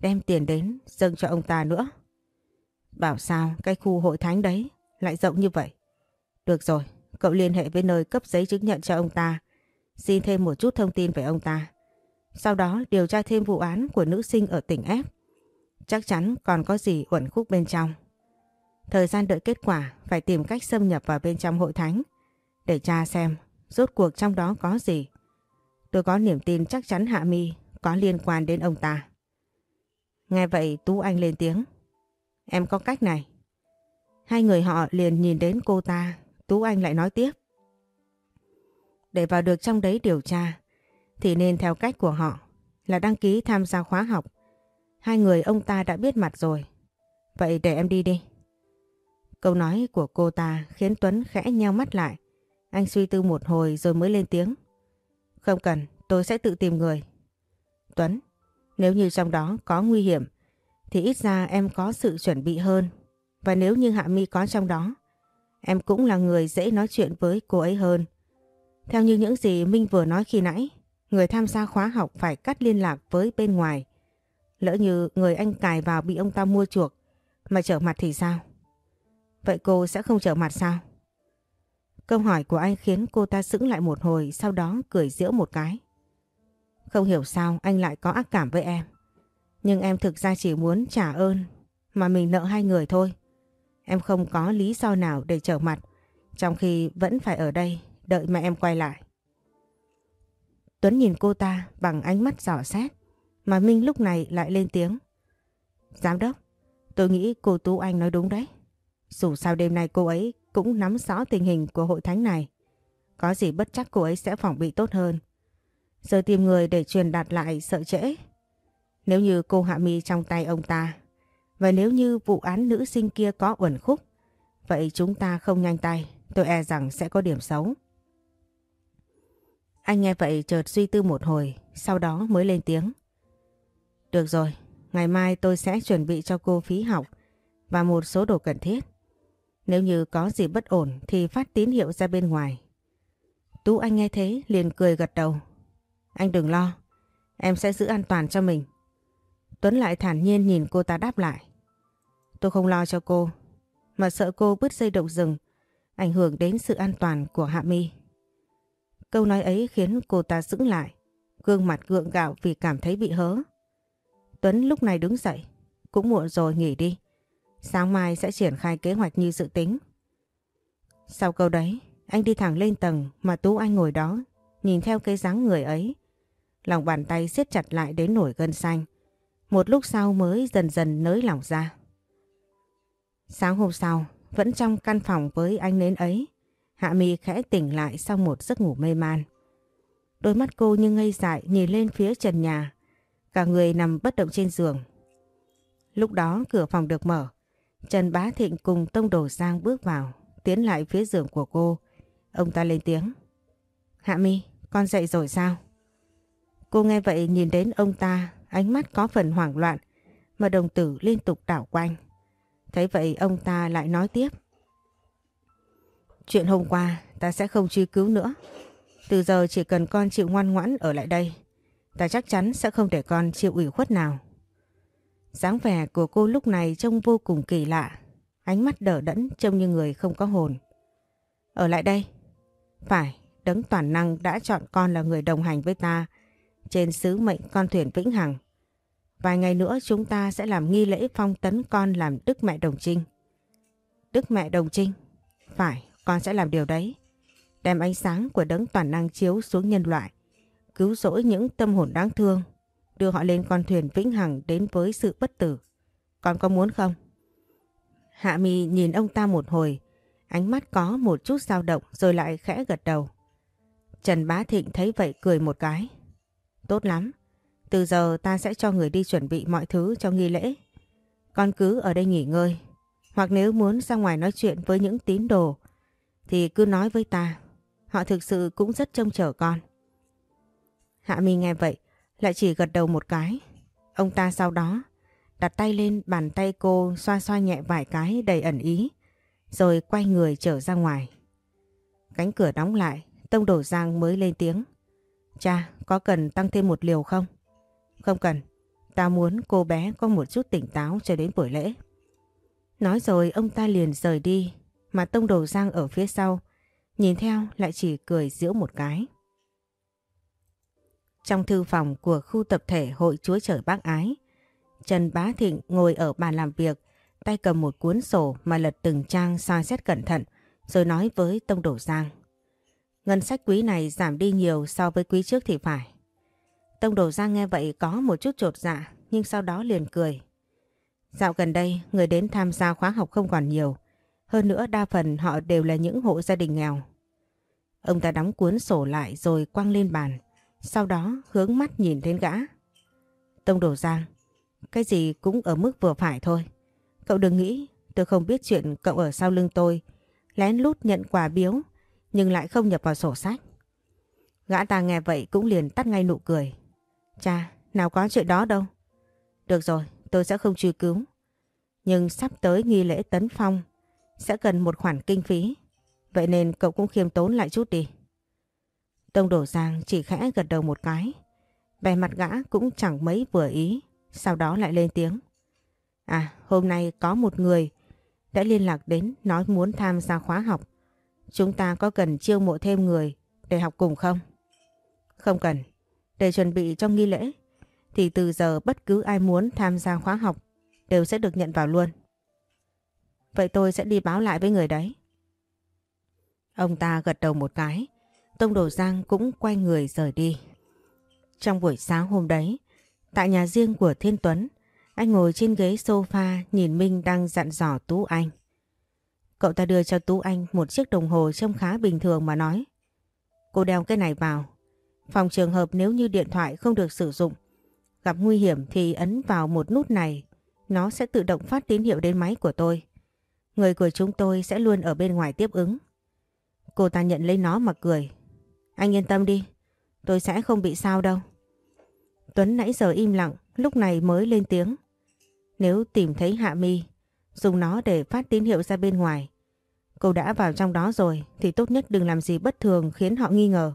đem tiền đến dâng cho ông ta nữa. Bảo sao cái khu hội thánh đấy lại rộng như vậy? Được rồi, cậu liên hệ với nơi cấp giấy chứng nhận cho ông ta, xin thêm một chút thông tin về ông ta. Sau đó điều tra thêm vụ án của nữ sinh ở tỉnh F. Chắc chắn còn có gì uẩn khúc bên trong. Thời gian đợi kết quả phải tìm cách xâm nhập vào bên trong hội thánh để tra xem rốt cuộc trong đó có gì. Tôi có niềm tin chắc chắn Hạ Mi có liên quan đến ông ta. Nghe vậy Tú Anh lên tiếng. Em có cách này. Hai người họ liền nhìn đến cô ta, Tú Anh lại nói tiếp. Để vào được trong đấy điều tra, thì nên theo cách của họ là đăng ký tham gia khóa học. Hai người ông ta đã biết mặt rồi. Vậy để em đi đi. Câu nói của cô ta khiến Tuấn khẽ nheo mắt lại. Anh suy tư một hồi rồi mới lên tiếng. Không cần, tôi sẽ tự tìm người. Tuấn, nếu như trong đó có nguy hiểm thì ít ra em có sự chuẩn bị hơn. Và nếu như Hạ Mi có trong đó, em cũng là người dễ nói chuyện với cô ấy hơn. Theo như những gì Minh vừa nói khi nãy, người tham gia khóa học phải cắt liên lạc với bên ngoài. Lỡ như người anh cài vào bị ông ta mua chuộc, mà trở mặt thì sao? Vậy cô sẽ không trở mặt sao? Câu hỏi của anh khiến cô ta sững lại một hồi sau đó cười giễu một cái. Không hiểu sao anh lại có ác cảm với em. Nhưng em thực ra chỉ muốn trả ơn mà mình nợ hai người thôi. Em không có lý do nào để trở mặt trong khi vẫn phải ở đây đợi mẹ em quay lại. Tuấn nhìn cô ta bằng ánh mắt giỏ xét mà Minh lúc này lại lên tiếng. Giám đốc, tôi nghĩ cô Tú Anh nói đúng đấy. Dù sao đêm nay cô ấy cũng nắm rõ tình hình của hội thánh này. Có gì bất chắc cô ấy sẽ phòng bị tốt hơn. Giờ tìm người để truyền đạt lại sợ trễ. Nếu như cô Hạ Mi trong tay ông ta và nếu như vụ án nữ sinh kia có uẩn khúc vậy chúng ta không nhanh tay tôi e rằng sẽ có điểm xấu. Anh nghe vậy chợt suy tư một hồi sau đó mới lên tiếng. Được rồi, ngày mai tôi sẽ chuẩn bị cho cô phí học và một số đồ cần thiết. Nếu như có gì bất ổn thì phát tín hiệu ra bên ngoài. Tú Anh nghe thế liền cười gật đầu. Anh đừng lo, em sẽ giữ an toàn cho mình. Tuấn lại thản nhiên nhìn cô ta đáp lại. Tôi không lo cho cô, mà sợ cô bứt dây động rừng, ảnh hưởng đến sự an toàn của Hạ Mi. Câu nói ấy khiến cô ta sững lại, gương mặt gượng gạo vì cảm thấy bị hớ. Tuấn lúc này đứng dậy, cũng muộn rồi nghỉ đi. Sáng mai sẽ triển khai kế hoạch như dự tính. Sau câu đấy, anh đi thẳng lên tầng mà Tú Anh ngồi đó, nhìn theo cái dáng người ấy. Lòng bàn tay siết chặt lại đến nổi gân xanh. Một lúc sau mới dần dần nới lỏng ra. Sáng hôm sau, vẫn trong căn phòng với anh nến ấy, Hạ Mi khẽ tỉnh lại sau một giấc ngủ mê man. Đôi mắt cô như ngây dại nhìn lên phía trần nhà, cả người nằm bất động trên giường. Lúc đó cửa phòng được mở, Trần Bá Thịnh cùng Tông Đồ Giang bước vào, tiến lại phía giường của cô. Ông ta lên tiếng. Hạ Mi, con dậy rồi sao? Cô nghe vậy nhìn đến ông ta, ánh mắt có phần hoảng loạn, mà đồng tử liên tục đảo quanh. Thấy vậy ông ta lại nói tiếp. Chuyện hôm qua ta sẽ không truy cứu nữa. Từ giờ chỉ cần con chịu ngoan ngoãn ở lại đây, ta chắc chắn sẽ không để con chịu ủy khuất nào dáng vẻ của cô lúc này trông vô cùng kỳ lạ, ánh mắt đỡ đẫn trông như người không có hồn. Ở lại đây. Phải, đấng toàn năng đã chọn con là người đồng hành với ta trên sứ mệnh con thuyền Vĩnh Hằng. Vài ngày nữa chúng ta sẽ làm nghi lễ phong tấn con làm Đức Mẹ Đồng Trinh. Đức Mẹ Đồng Trinh? Phải, con sẽ làm điều đấy. Đem ánh sáng của đấng toàn năng chiếu xuống nhân loại. Cứu rỗi những tâm hồn đáng thương. Đưa họ lên con thuyền Vĩnh Hằng đến với sự bất tử. Con có muốn không? Hạ Mi nhìn ông ta một hồi. Ánh mắt có một chút dao động rồi lại khẽ gật đầu. Trần Bá Thịnh thấy vậy cười một cái. Tốt lắm, từ giờ ta sẽ cho người đi chuẩn bị mọi thứ cho nghi lễ. Con cứ ở đây nghỉ ngơi, hoặc nếu muốn ra ngoài nói chuyện với những tín đồ thì cứ nói với ta. Họ thực sự cũng rất trông chờ con. Hạ Mi nghe vậy, lại chỉ gật đầu một cái. Ông ta sau đó đặt tay lên bàn tay cô xoa xoa nhẹ vài cái đầy ẩn ý, rồi quay người trở ra ngoài. Cánh cửa đóng lại, Tông Đổ Giang mới lên tiếng. Cha, có cần tăng thêm một liều không? Không cần, ta muốn cô bé có một chút tỉnh táo cho đến buổi lễ. Nói rồi ông ta liền rời đi, mà Tông Đồ Giang ở phía sau, nhìn theo lại chỉ cười giễu một cái. Trong thư phòng của khu tập thể Hội Chúa Trời Bác Ái, Trần Bá Thịnh ngồi ở bàn làm việc, tay cầm một cuốn sổ mà lật từng trang soi xét cẩn thận, rồi nói với Tông Đổ Giang. Ngân sách quý này giảm đi nhiều so với quý trước thì phải. Tông Đổ Giang nghe vậy có một chút trột dạ, nhưng sau đó liền cười. Dạo gần đây, người đến tham gia khóa học không còn nhiều. Hơn nữa đa phần họ đều là những hộ gia đình nghèo. Ông ta đóng cuốn sổ lại rồi quăng lên bàn. Sau đó hướng mắt nhìn đến gã. Tông Đổ Giang, cái gì cũng ở mức vừa phải thôi. Cậu đừng nghĩ tôi không biết chuyện cậu ở sau lưng tôi. Lén lút nhận quà biếu nhưng lại không nhập vào sổ sách. Gã ta nghe vậy cũng liền tắt ngay nụ cười. Cha, nào có chuyện đó đâu. Được rồi, tôi sẽ không truy cứu. Nhưng sắp tới nghi lễ tấn phong sẽ cần một khoản kinh phí. Vậy nên cậu cũng khiêm tốn lại chút đi. Tông đổ giang chỉ khẽ gật đầu một cái. vẻ mặt gã cũng chẳng mấy vừa ý. Sau đó lại lên tiếng. À, hôm nay có một người đã liên lạc đến nói muốn tham gia khóa học. Chúng ta có cần chiêu mộ thêm người để học cùng không? Không cần. Để chuẩn bị cho nghi lễ thì từ giờ bất cứ ai muốn tham gia khóa học đều sẽ được nhận vào luôn. Vậy tôi sẽ đi báo lại với người đấy. Ông ta gật đầu một cái, Tông Đồ Giang cũng quay người rời đi. Trong buổi sáng hôm đấy, tại nhà riêng của Thiên Tuấn, anh ngồi trên ghế sofa nhìn Minh đang dặn dò Tú Anh. Cậu ta đưa cho Tú Anh một chiếc đồng hồ trông khá bình thường mà nói. Cô đeo cái này vào. Phòng trường hợp nếu như điện thoại không được sử dụng, gặp nguy hiểm thì ấn vào một nút này, nó sẽ tự động phát tín hiệu đến máy của tôi. Người của chúng tôi sẽ luôn ở bên ngoài tiếp ứng. Cô ta nhận lấy nó mà cười. Anh yên tâm đi, tôi sẽ không bị sao đâu. Tuấn nãy giờ im lặng, lúc này mới lên tiếng. Nếu tìm thấy Hạ Mi, dùng nó để phát tín hiệu ra bên ngoài. Cô đã vào trong đó rồi thì tốt nhất đừng làm gì bất thường khiến họ nghi ngờ.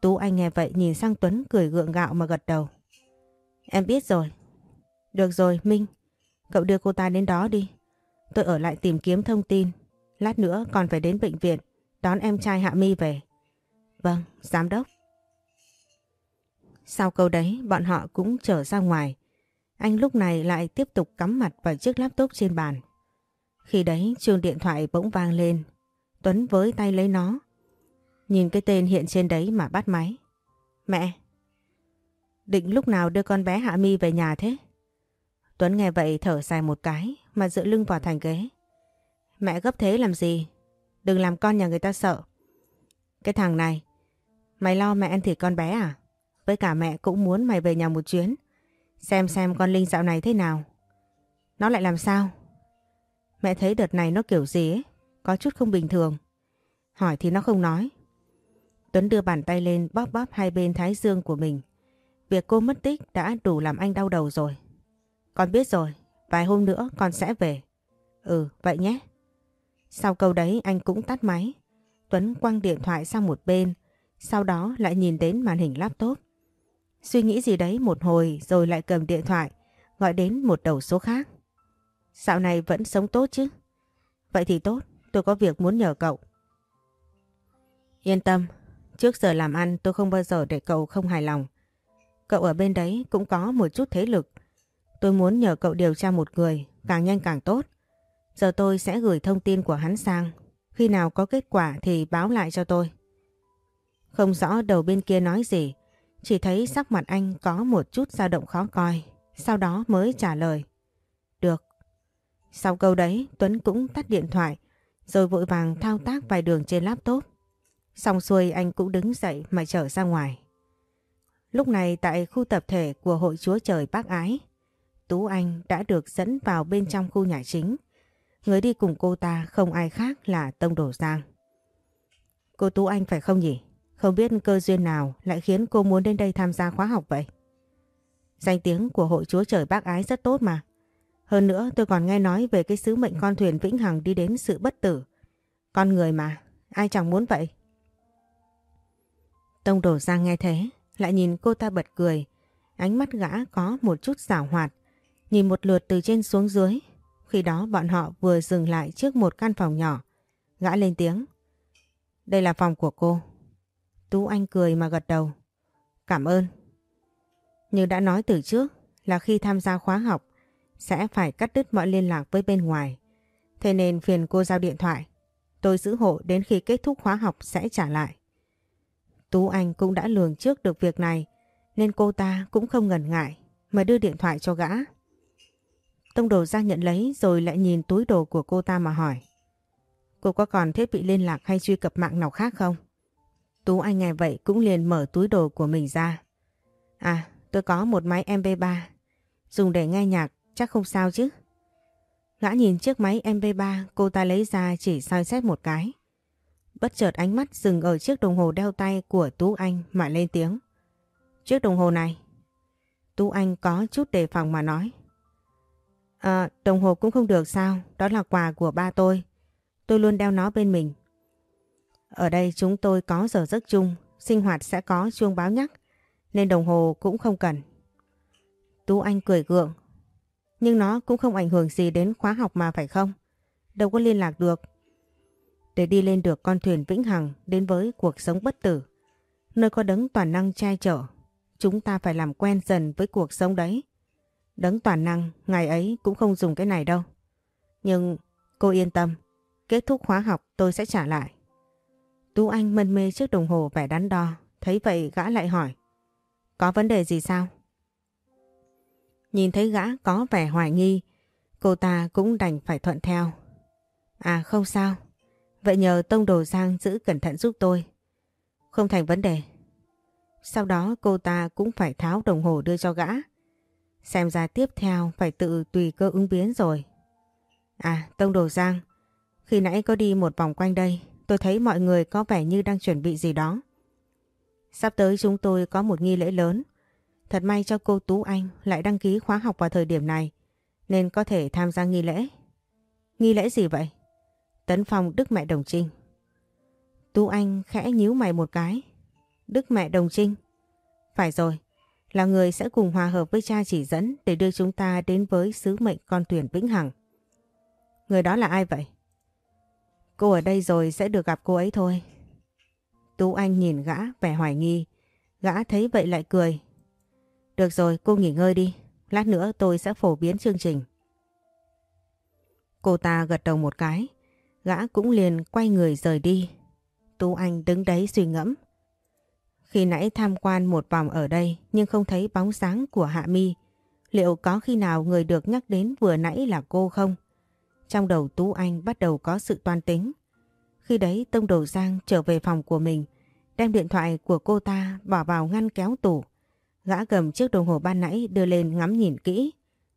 Tú Anh nghe vậy nhìn sang Tuấn cười gượng gạo mà gật đầu. Em biết rồi. Được rồi Minh, cậu đưa cô ta đến đó đi. Tôi ở lại tìm kiếm thông tin. Lát nữa còn phải đến bệnh viện đón em trai Hạ Mi về. Vâng, giám đốc. Sau câu đấy bọn họ cũng trở ra ngoài. Anh lúc này lại tiếp tục cắm mặt vào chiếc laptop trên bàn. Khi đấy chuông điện thoại bỗng vang lên. Tuấn với tay lấy nó. Nhìn cái tên hiện trên đấy mà bắt máy. Mẹ! Định lúc nào đưa con bé Hạ Mi về nhà thế? Tuấn nghe vậy thở dài một cái mà dựa lưng vào thành ghế. Mẹ gấp thế làm gì? Đừng làm con nhà người ta sợ. Cái thằng này, mày lo mẹ ăn thịt con bé à? Với cả mẹ cũng muốn mày về nhà một chuyến. Xem xem con Linh dạo này thế nào. Nó lại làm sao? Mẹ thấy đợt này nó kiểu gì ấy, có chút không bình thường. Hỏi thì nó không nói. Tuấn đưa bàn tay lên bóp bóp hai bên thái dương của mình. Việc cô mất tích đã đủ làm anh đau đầu rồi. Con biết rồi, vài hôm nữa con sẽ về. Ừ, vậy nhé. Sau câu đấy anh cũng tắt máy. Tuấn quăng điện thoại sang một bên, sau đó lại nhìn đến màn hình laptop. Suy nghĩ gì đấy một hồi rồi lại cầm điện thoại, gọi đến một đầu số khác. Dạo này vẫn sống tốt chứ? Vậy thì tốt, tôi có việc muốn nhờ cậu. Yên tâm, trước giờ làm ăn tôi không bao giờ để cậu không hài lòng. Cậu ở bên đấy cũng có một chút thế lực. Tôi muốn nhờ cậu điều tra một người, càng nhanh càng tốt. Giờ tôi sẽ gửi thông tin của hắn sang. Khi nào có kết quả thì báo lại cho tôi. Không rõ đầu bên kia nói gì, chỉ thấy sắc mặt anh có một chút dao động khó coi, sau đó mới trả lời. Được. Sau câu đấy, Tuấn cũng tắt điện thoại, rồi vội vàng thao tác vài đường trên laptop. Xong xuôi anh cũng đứng dậy mà trở ra ngoài. Lúc này tại khu tập thể của Hội Chúa Trời Bác Ái, Tú Anh đã được dẫn vào bên trong khu nhà chính. Người đi cùng cô ta không ai khác là Tông Đổ Giang. Cô Tú Anh phải không nhỉ? Không biết cơ duyên nào lại khiến cô muốn đến đây tham gia khóa học vậy? Danh tiếng của Hội Chúa Trời Bác Ái rất tốt mà. Hơn nữa tôi còn nghe nói về cái sứ mệnh con thuyền vĩnh hằng đi đến sự bất tử. Con người mà, ai chẳng muốn vậy? Tông Đổ Giang nghe thế, lại nhìn cô ta bật cười. Ánh mắt gã có một chút xảo hoạt, nhìn một lượt từ trên xuống dưới. Khi đó bọn họ vừa dừng lại trước một căn phòng nhỏ. Gã lên tiếng. Đây là phòng của cô. Tú Anh cười mà gật đầu. Cảm ơn. Như đã nói từ trước, là khi tham gia khóa học, sẽ phải cắt đứt mọi liên lạc với bên ngoài. Thế nên phiền cô giao điện thoại. Tôi giữ hộ đến khi kết thúc khóa học sẽ trả lại. Tú Anh cũng đã lường trước được việc này, nên cô ta cũng không ngần ngại mà đưa điện thoại cho gã. Tông đồ ra nhận lấy rồi lại nhìn túi đồ của cô ta mà hỏi. Cô có còn thiết bị liên lạc hay truy cập mạng nào khác không? Tú Anh nghe vậy cũng liền mở túi đồ của mình ra. À, tôi có một máy MP3. Dùng để nghe nhạc chắc không sao chứ. Gã nhìn chiếc máy MP3 cô ta lấy ra chỉ soi xét một cái. Bất chợt ánh mắt dừng ở chiếc đồng hồ đeo tay của Tú Anh mà lên tiếng. Chiếc đồng hồ này. Tú Anh có chút đề phòng mà nói. À, đồng hồ cũng không được sao, đó là quà của ba tôi. Tôi luôn đeo nó bên mình. Ở đây chúng tôi có giờ giấc chung, sinh hoạt sẽ có chuông báo nhắc, nên đồng hồ cũng không cần. Tú Anh cười gượng. Nhưng nó cũng không ảnh hưởng gì đến khóa học mà phải không? Đâu có liên lạc được. Để đi lên được con thuyền vĩnh hằng đến với cuộc sống bất tử, nơi có đấng toàn năng trai trở, chúng ta phải làm quen dần với cuộc sống đấy. Đấng toàn năng, ngày ấy cũng không dùng cái này đâu. Nhưng cô yên tâm, kết thúc khóa học tôi sẽ trả lại. Tú Anh mân mê chiếc đồng hồ vẻ đắn đo, thấy vậy gã lại hỏi. Có vấn đề gì sao? Nhìn thấy gã có vẻ hoài nghi, cô ta cũng đành phải thuận theo. À không sao, vậy nhờ Tông Đồ Giang giữ cẩn thận giúp tôi. Không thành vấn đề. Sau đó cô ta cũng phải tháo đồng hồ đưa cho gã. Xem ra tiếp theo phải tự tùy cơ ứng biến rồi. À, Tông Đồ Giang, khi nãy có đi một vòng quanh đây, tôi thấy mọi người có vẻ như đang chuẩn bị gì đó. Sắp tới chúng tôi có một nghi lễ lớn. Thật may cho cô Tú Anh lại đăng ký khóa học vào thời điểm này, nên có thể tham gia nghi lễ. Nghi lễ gì vậy? Tấn phong Đức Mẹ Đồng Trinh. Tú Anh khẽ nhíu mày một cái. Đức Mẹ Đồng Trinh? Phải rồi, là người sẽ cùng hòa hợp với cha chỉ dẫn để đưa chúng ta đến với sứ mệnh con tuyển vĩnh hằng. Người đó là ai vậy? Cô ở đây rồi sẽ được gặp cô ấy thôi. Tú Anh nhìn gã vẻ hoài nghi. Gã thấy vậy lại cười. Được rồi, cô nghỉ ngơi đi. Lát nữa tôi sẽ phổ biến chương trình. Cô ta gật đầu một cái. Gã cũng liền quay người rời đi. Tú Anh đứng đấy suy ngẫm. Khi nãy tham quan một vòng ở đây nhưng không thấy bóng sáng của Hạ Mi. Liệu có khi nào người được nhắc đến vừa nãy là cô không? Trong đầu Tú Anh bắt đầu có sự toan tính. Khi đấy Tông Đồ Giang trở về phòng của mình, đem điện thoại của cô ta bỏ vào ngăn kéo tủ. Gã cầm chiếc đồng hồ ban nãy đưa lên ngắm nhìn kỹ,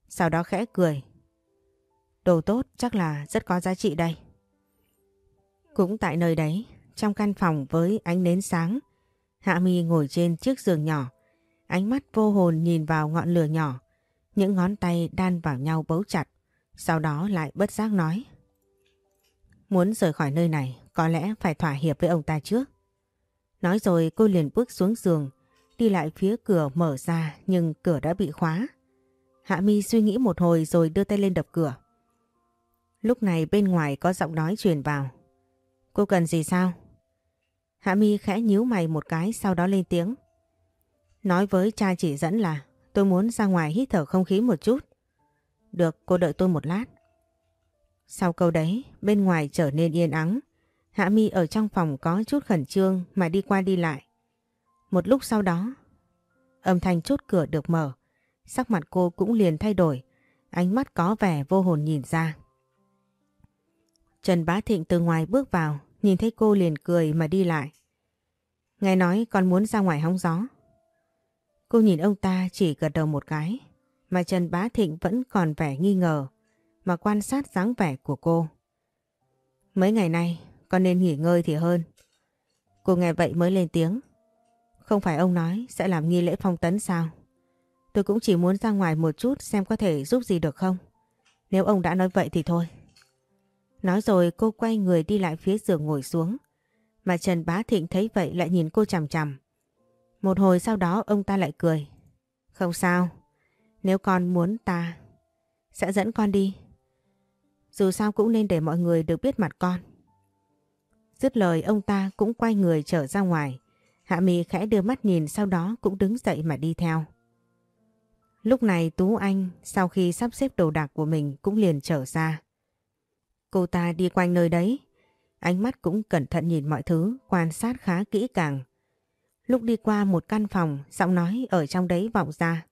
sau đó khẽ cười. Đồ tốt chắc là rất có giá trị đây. Cũng tại nơi đấy, trong căn phòng với ánh nến sáng, Hạ Mi ngồi trên chiếc giường nhỏ, ánh mắt vô hồn nhìn vào ngọn lửa nhỏ, những ngón tay đan vào nhau bấu chặt, sau đó lại bất giác nói. Muốn rời khỏi nơi này, có lẽ phải thỏa hiệp với ông ta trước. Nói rồi cô liền bước xuống giường, đi lại phía cửa mở ra nhưng cửa đã bị khóa. Hạ Mi suy nghĩ một hồi rồi đưa tay lên đập cửa. Lúc này bên ngoài có giọng nói truyền vào. Cô cần gì sao? Hạ Mi khẽ nhíu mày một cái sau đó lên tiếng. Nói với cha chỉ dẫn là tôi muốn ra ngoài hít thở không khí một chút. Được, cô đợi tôi một lát. Sau câu đấy, bên ngoài trở nên yên ắng. Hạ Mi ở trong phòng có chút khẩn trương mà đi qua đi lại. Một lúc sau đó, âm thanh chốt cửa được mở. Sắc mặt cô cũng liền thay đổi, ánh mắt có vẻ vô hồn nhìn ra. Trần Bá Thịnh từ ngoài bước vào, nhìn thấy cô liền cười mà đi lại. Nghe nói con muốn ra ngoài hóng gió. Cô nhìn ông ta chỉ gật đầu một cái, mà Trần Bá Thịnh vẫn còn vẻ nghi ngờ mà quan sát dáng vẻ của cô. Mấy ngày nay con nên nghỉ ngơi thì hơn. Cô nghe vậy mới lên tiếng. Không phải ông nói sẽ làm nghi lễ phong tấn sao? Tôi cũng chỉ muốn ra ngoài một chút xem có thể giúp gì được không? Nếu ông đã nói vậy thì thôi. Nói rồi cô quay người đi lại phía giường ngồi xuống. Mà Trần Bá Thịnh thấy vậy lại nhìn cô chằm chằm. Một hồi sau đó ông ta lại cười. Không sao, nếu con muốn ta sẽ dẫn con đi. Dù sao cũng nên để mọi người được biết mặt con. Dứt lời ông ta cũng quay người trở ra ngoài. Hạ Mi khẽ đưa mắt nhìn sau đó cũng đứng dậy mà đi theo. Lúc này Tú Anh sau khi sắp xếp đồ đạc của mình cũng liền trở ra. Cô ta đi quanh nơi đấy, ánh mắt cũng cẩn thận nhìn mọi thứ, quan sát khá kỹ càng. Lúc đi qua một căn phòng, giọng nói ở trong đấy vọng ra.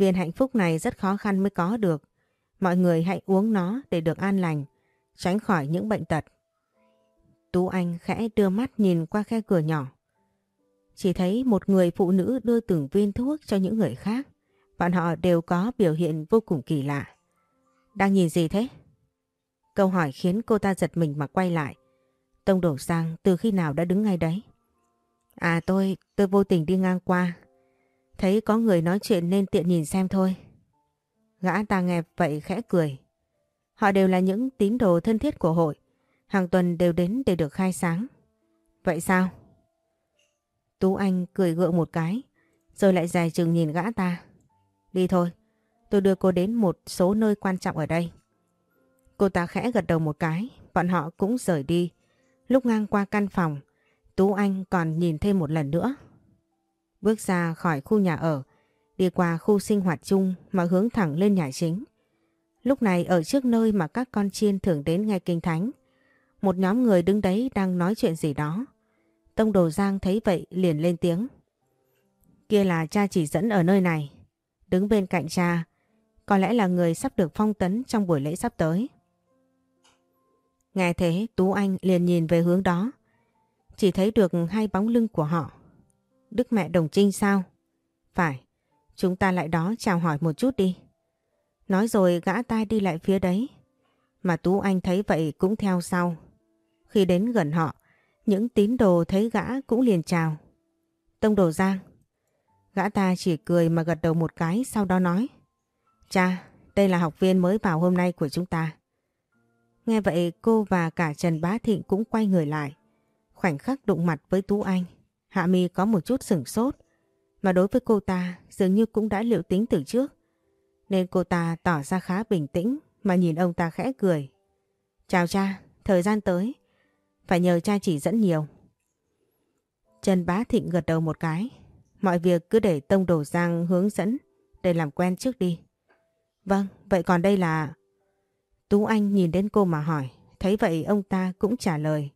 Viên hạnh phúc này rất khó khăn mới có được. Mọi người hãy uống nó để được an lành, tránh khỏi những bệnh tật. Tú Anh khẽ đưa mắt nhìn qua khe cửa nhỏ. Chỉ thấy một người phụ nữ đưa từng viên thuốc cho những người khác. Bọn họ đều có biểu hiện vô cùng kỳ lạ. Đang nhìn gì thế? Câu hỏi khiến cô ta giật mình mà quay lại. Tông đổ sang từ khi nào đã đứng ngay đấy. À tôi, tôi vô tình đi ngang qua. Thấy có người nói chuyện nên tiện nhìn xem thôi. Gã ta nghe vậy khẽ cười. Họ đều là những tín đồ thân thiết của hội. Hàng tuần đều đến để được khai sáng. Vậy sao? Tú Anh cười gượng một cái, rồi lại dài chừng nhìn gã ta. Đi thôi, tôi đưa cô đến một số nơi quan trọng ở đây. Cô ta khẽ gật đầu một cái, bọn họ cũng rời đi. Lúc ngang qua căn phòng, Tú Anh còn nhìn thêm một lần nữa. Bước ra khỏi khu nhà ở, đi qua khu sinh hoạt chung mà hướng thẳng lên nhà chính. Lúc này ở trước nơi mà các con chiên thường đến nghe kinh thánh, một nhóm người đứng đấy đang nói chuyện gì đó. Tông Đồ Giang thấy vậy liền lên tiếng. Kia là cha chỉ dẫn ở nơi này. Đứng bên cạnh cha, có lẽ là người sắp được phong tấn trong buổi lễ sắp tới. Nghe thế Tú Anh liền nhìn về hướng đó. Chỉ thấy được hai bóng lưng của họ. Đức mẹ đồng trinh sao? Phải, chúng ta lại đó chào hỏi một chút đi. Nói rồi gã ta đi lại phía đấy. Mà Tú Anh thấy vậy cũng theo sau. Khi đến gần họ, những tín đồ thấy gã cũng liền chào. Tông đồ Giang. Gã ta chỉ cười mà gật đầu một cái sau đó nói. Cha, đây là học viên mới vào hôm nay của chúng ta. Nghe vậy cô và cả Trần Bá Thịnh cũng quay người lại. Khoảnh khắc đụng mặt với Tú Anh, Hạ Mi có một chút sửng sốt. Mà đối với cô ta dường như cũng đã liệu tính từ trước. Nên cô ta tỏ ra khá bình tĩnh mà nhìn ông ta khẽ cười. Chào cha, thời gian tới. Phải nhờ cha chỉ dẫn nhiều. Trần Bá Thịnh gật đầu một cái. Mọi việc cứ để Tông Đồ Giang hướng dẫn để làm quen trước đi. Vâng, vậy còn đây là... Tú Anh nhìn đến cô mà hỏi. Thấy vậy ông ta cũng trả lời.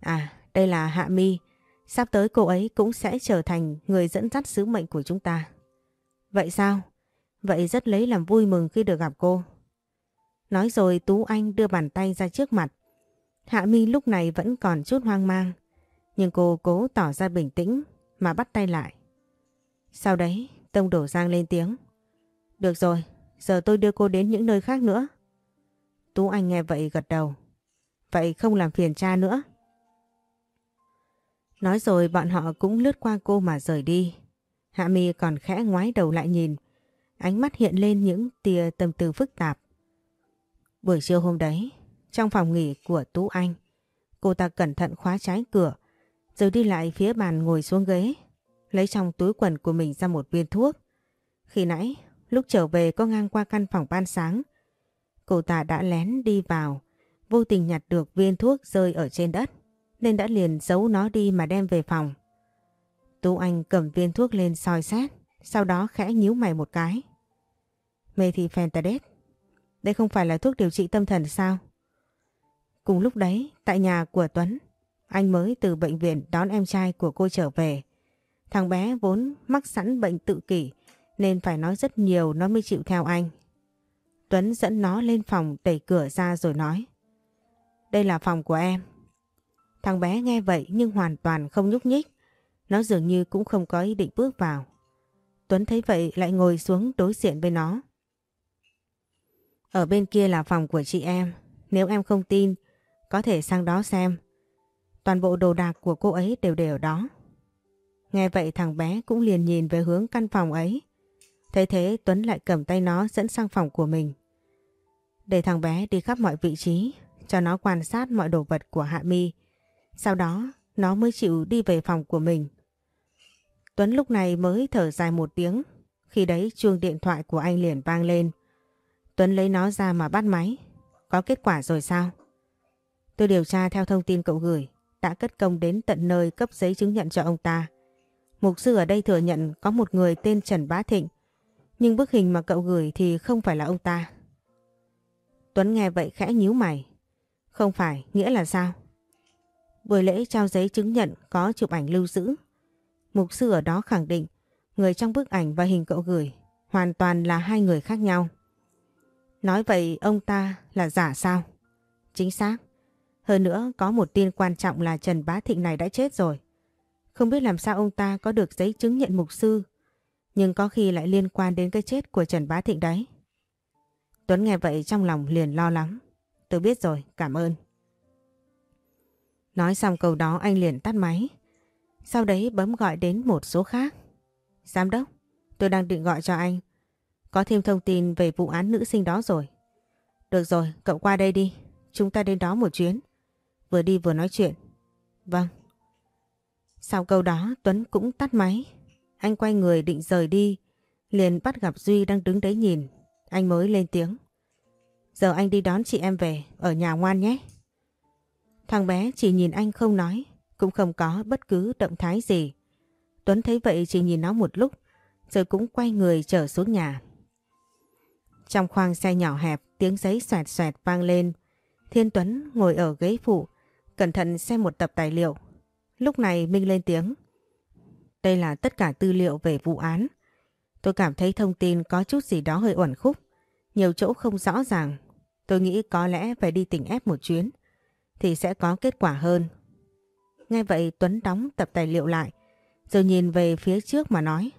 À, đây là Hạ Mi. Sắp tới cô ấy cũng sẽ trở thành người dẫn dắt sứ mệnh của chúng ta. Vậy sao? Vậy rất lấy làm vui mừng khi được gặp cô. Nói rồi Tú Anh đưa bàn tay ra trước mặt. Hạ Mi lúc này vẫn còn chút hoang mang. Nhưng cô cố tỏ ra bình tĩnh mà bắt tay lại. Sau đấy Tông Đổ Giang lên tiếng. Được rồi, giờ tôi đưa cô đến những nơi khác nữa. Tú Anh nghe vậy gật đầu. Vậy không làm phiền cha nữa. Nói rồi bọn họ cũng lướt qua cô mà rời đi. Hạ Mi còn khẽ ngoái đầu lại nhìn. Ánh mắt hiện lên những tia tâm tư phức tạp. Buổi trưa hôm đấy, trong phòng nghỉ của Tú Anh, cô ta cẩn thận khóa trái cửa, rồi đi lại phía bàn ngồi xuống ghế, lấy trong túi quần của mình ra một viên thuốc. Khi nãy, lúc trở về có ngang qua căn phòng ban sáng, cô ta đã lén đi vào, vô tình nhặt được viên thuốc rơi ở trên đất, nên đã liền giấu nó đi mà đem về phòng. Tú Anh cầm viên thuốc lên soi xét, sau đó khẽ nhíu mày một cái. Methylphenidate. Đây không phải là thuốc điều trị tâm thần sao? Cùng lúc đấy, tại nhà của Tuấn, anh mới từ bệnh viện đón em trai của cô trở về. Thằng bé vốn mắc sẵn bệnh tự kỷ nên phải nói rất nhiều nó mới chịu theo anh. Tuấn dẫn nó lên phòng đẩy cửa ra rồi nói đây là phòng của em. Thằng bé nghe vậy nhưng hoàn toàn không nhúc nhích. Nó dường như cũng không có ý định bước vào. Tuấn thấy vậy lại ngồi xuống đối diện với nó. Ở bên kia là phòng của chị em. Nếu em không tin, có thể sang đó xem. Toàn bộ đồ đạc của cô ấy đều đều ở đó. Nghe vậy thằng bé cũng liền nhìn về hướng căn phòng ấy. Thấy thế Tuấn lại cầm tay nó dẫn sang phòng của mình. Để thằng bé đi khắp mọi vị trí, cho nó quan sát mọi đồ vật của Hạ Mi. Sau đó nó mới chịu đi về phòng của mình. Tuấn lúc này mới thở dài một tiếng, khi đấy chuông điện thoại của anh liền vang lên. Tuấn lấy nó ra mà bắt máy. Có kết quả rồi sao? Tôi điều tra theo thông tin cậu gửi, đã cất công đến tận nơi cấp giấy chứng nhận cho ông ta. Mục sư ở đây thừa nhận có một người tên Trần Bá Thịnh, nhưng bức hình mà cậu gửi thì không phải là ông ta. Tuấn nghe vậy khẽ nhíu mày. Không phải, nghĩa là sao? Buổi lễ trao giấy chứng nhận có chụp ảnh lưu giữ. Mục sư ở đó khẳng định người trong bức ảnh và hình cậu gửi hoàn toàn là hai người khác nhau. Nói vậy ông ta là giả sao? Chính xác. Hơn nữa có một tin quan trọng là Trần Bá Thịnh này đã chết rồi. Không biết làm sao ông ta có được giấy chứng nhận mục sư nhưng có khi lại liên quan đến cái chết của Trần Bá Thịnh đấy. Tuấn nghe vậy trong lòng liền lo lắng. Tôi biết rồi, cảm ơn. Nói xong câu đó anh liền tắt máy. Sau đấy bấm gọi đến một số khác. Giám đốc, tôi đang định gọi cho anh. Có thêm thông tin về vụ án nữ sinh đó rồi. Được rồi, cậu qua đây đi. Chúng ta đến đó một chuyến. Vừa đi vừa nói chuyện. Vâng. Sau câu đó Tuấn cũng tắt máy. Anh quay người định rời đi. Liền bắt gặp Duy đang đứng đấy nhìn. Anh mới lên tiếng. Giờ anh đi đón chị em về, ở nhà ngoan nhé. Thằng bé chỉ nhìn anh không nói, cũng không có bất cứ động thái gì. Tuấn thấy vậy chỉ nhìn nó một lúc, rồi cũng quay người trở xuống nhà. Trong khoang xe nhỏ hẹp, tiếng giấy xoẹt xoẹt vang lên. Thiên Tuấn ngồi ở ghế phụ, cẩn thận xem một tập tài liệu. Lúc này Minh lên tiếng. Đây là tất cả tư liệu về vụ án. Tôi cảm thấy thông tin có chút gì đó hơi uẩn khúc. Nhiều chỗ không rõ ràng. Tôi nghĩ có lẽ phải đi tỉnh ép một chuyến. Thì sẽ có kết quả hơn. Nghe vậy Tuấn đóng tập tài liệu lại. Rồi nhìn về phía trước mà nói.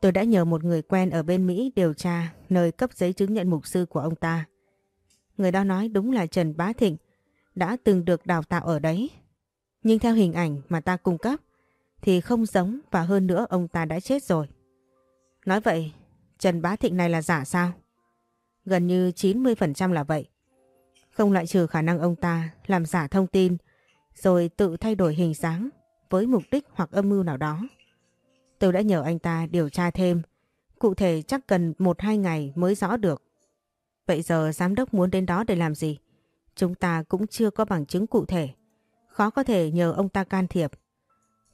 Tôi đã nhờ một người quen ở bên Mỹ điều tra nơi cấp giấy chứng nhận mục sư của ông ta. Người đó nói đúng là Trần Bá Thịnh đã từng được đào tạo ở đấy. Nhưng theo hình ảnh mà ta cung cấp thì không giống và hơn nữa ông ta đã chết rồi. Nói vậy, Trần Bá Thịnh này là giả sao? Gần như 90% là vậy. Không loại trừ khả năng ông ta làm giả thông tin rồi tự thay đổi hình dáng với mục đích hoặc âm mưu nào đó. Tôi đã nhờ anh ta điều tra thêm, cụ thể chắc cần 1-2 ngày mới rõ được. Vậy giờ giám đốc muốn đến đó để làm gì? Chúng ta cũng chưa có bằng chứng cụ thể. Khó có thể nhờ ông ta can thiệp.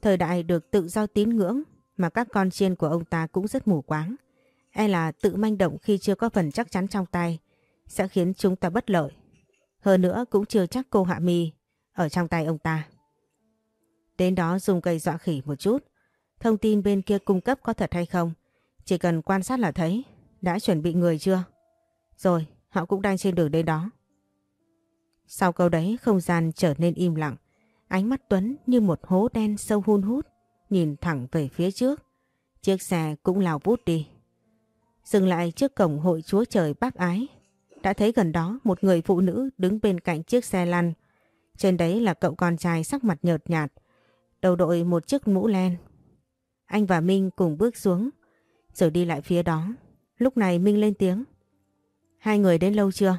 Thời đại được tự do tín ngưỡng mà các con chiên của ông ta cũng rất mù quáng. E là tự manh động khi chưa có phần chắc chắn trong tay sẽ khiến chúng ta bất lợi. Hơn nữa cũng chưa chắc cô Hạ Mi ở trong tay ông ta. Đến đó dùng cây dọa khỉ một chút. Thông tin bên kia cung cấp có thật hay không? Chỉ cần quan sát là thấy. Đã chuẩn bị người chưa? Rồi, họ cũng đang trên đường đến đó. Sau câu đấy không gian trở nên im lặng. Ánh mắt Tuấn như một hố đen sâu hun hút, nhìn thẳng về phía trước. Chiếc xe cũng lao vút đi. Dừng lại trước cổng hội chúa trời bác ái. Đã thấy gần đó một người phụ nữ đứng bên cạnh chiếc xe lăn. Trên đấy là cậu con trai sắc mặt nhợt nhạt, đầu đội một chiếc mũ len. Anh và Minh cùng bước xuống, rồi đi lại phía đó. Lúc này Minh lên tiếng. Hai người đến lâu chưa?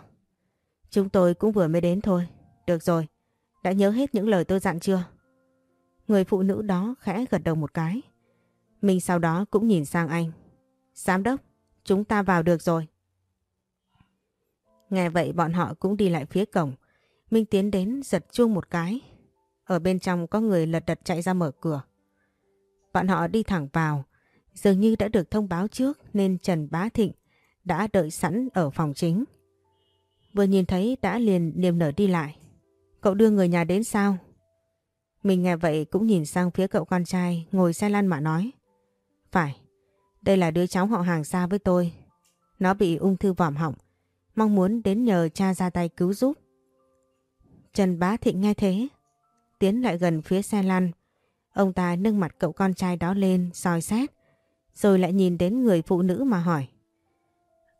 Chúng tôi cũng vừa mới đến thôi. Được rồi, đã nhớ hết những lời tôi dặn chưa? Người phụ nữ đó khẽ gật đầu một cái. Minh sau đó cũng nhìn sang anh. Giám đốc, chúng ta vào được rồi. Nghe vậy bọn họ cũng đi lại phía cổng. Minh tiến đến giật chuông một cái. Ở bên trong có người lật đật chạy ra mở cửa. Bọn họ đi thẳng vào. Dường như đã được thông báo trước nên Trần Bá Thịnh đã đợi sẵn ở phòng chính. Vừa nhìn thấy đã liền niềm nở đi lại. Cậu đưa người nhà đến sao? Mình nghe vậy cũng nhìn sang phía cậu con trai ngồi xe lăn mà nói. Phải, đây là đứa cháu họ hàng xa với tôi. Nó bị ung thư vòm họng, mong muốn đến nhờ cha ra tay cứu giúp. Trần Bá Thịnh nghe thế. Tiến lại gần phía xe lăn. Ông ta nâng mặt cậu con trai đó lên soi xét. Rồi lại nhìn đến người phụ nữ mà hỏi.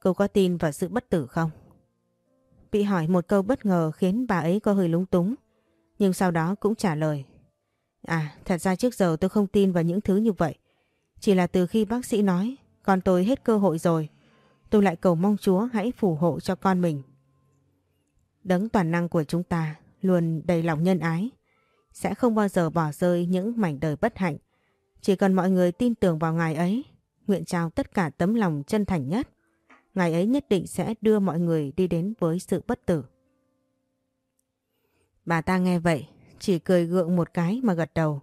Cô có tin vào sự bất tử không? Bị hỏi một câu bất ngờ khiến bà ấy có hơi lúng túng. Nhưng sau đó cũng trả lời. À, thật ra trước giờ tôi không tin vào những thứ như vậy. Chỉ là từ khi bác sĩ nói con tôi hết cơ hội rồi. Tôi lại cầu mong Chúa hãy phù hộ cho con mình. Đấng toàn năng của chúng ta luôn đầy lòng nhân ái. Sẽ không bao giờ bỏ rơi những mảnh đời bất hạnh. Chỉ cần mọi người tin tưởng vào Ngài ấy, nguyện trao tất cả tấm lòng chân thành nhất. Ngài ấy nhất định sẽ đưa mọi người đi đến với sự bất tử. Bà ta nghe vậy, chỉ cười gượng một cái mà gật đầu.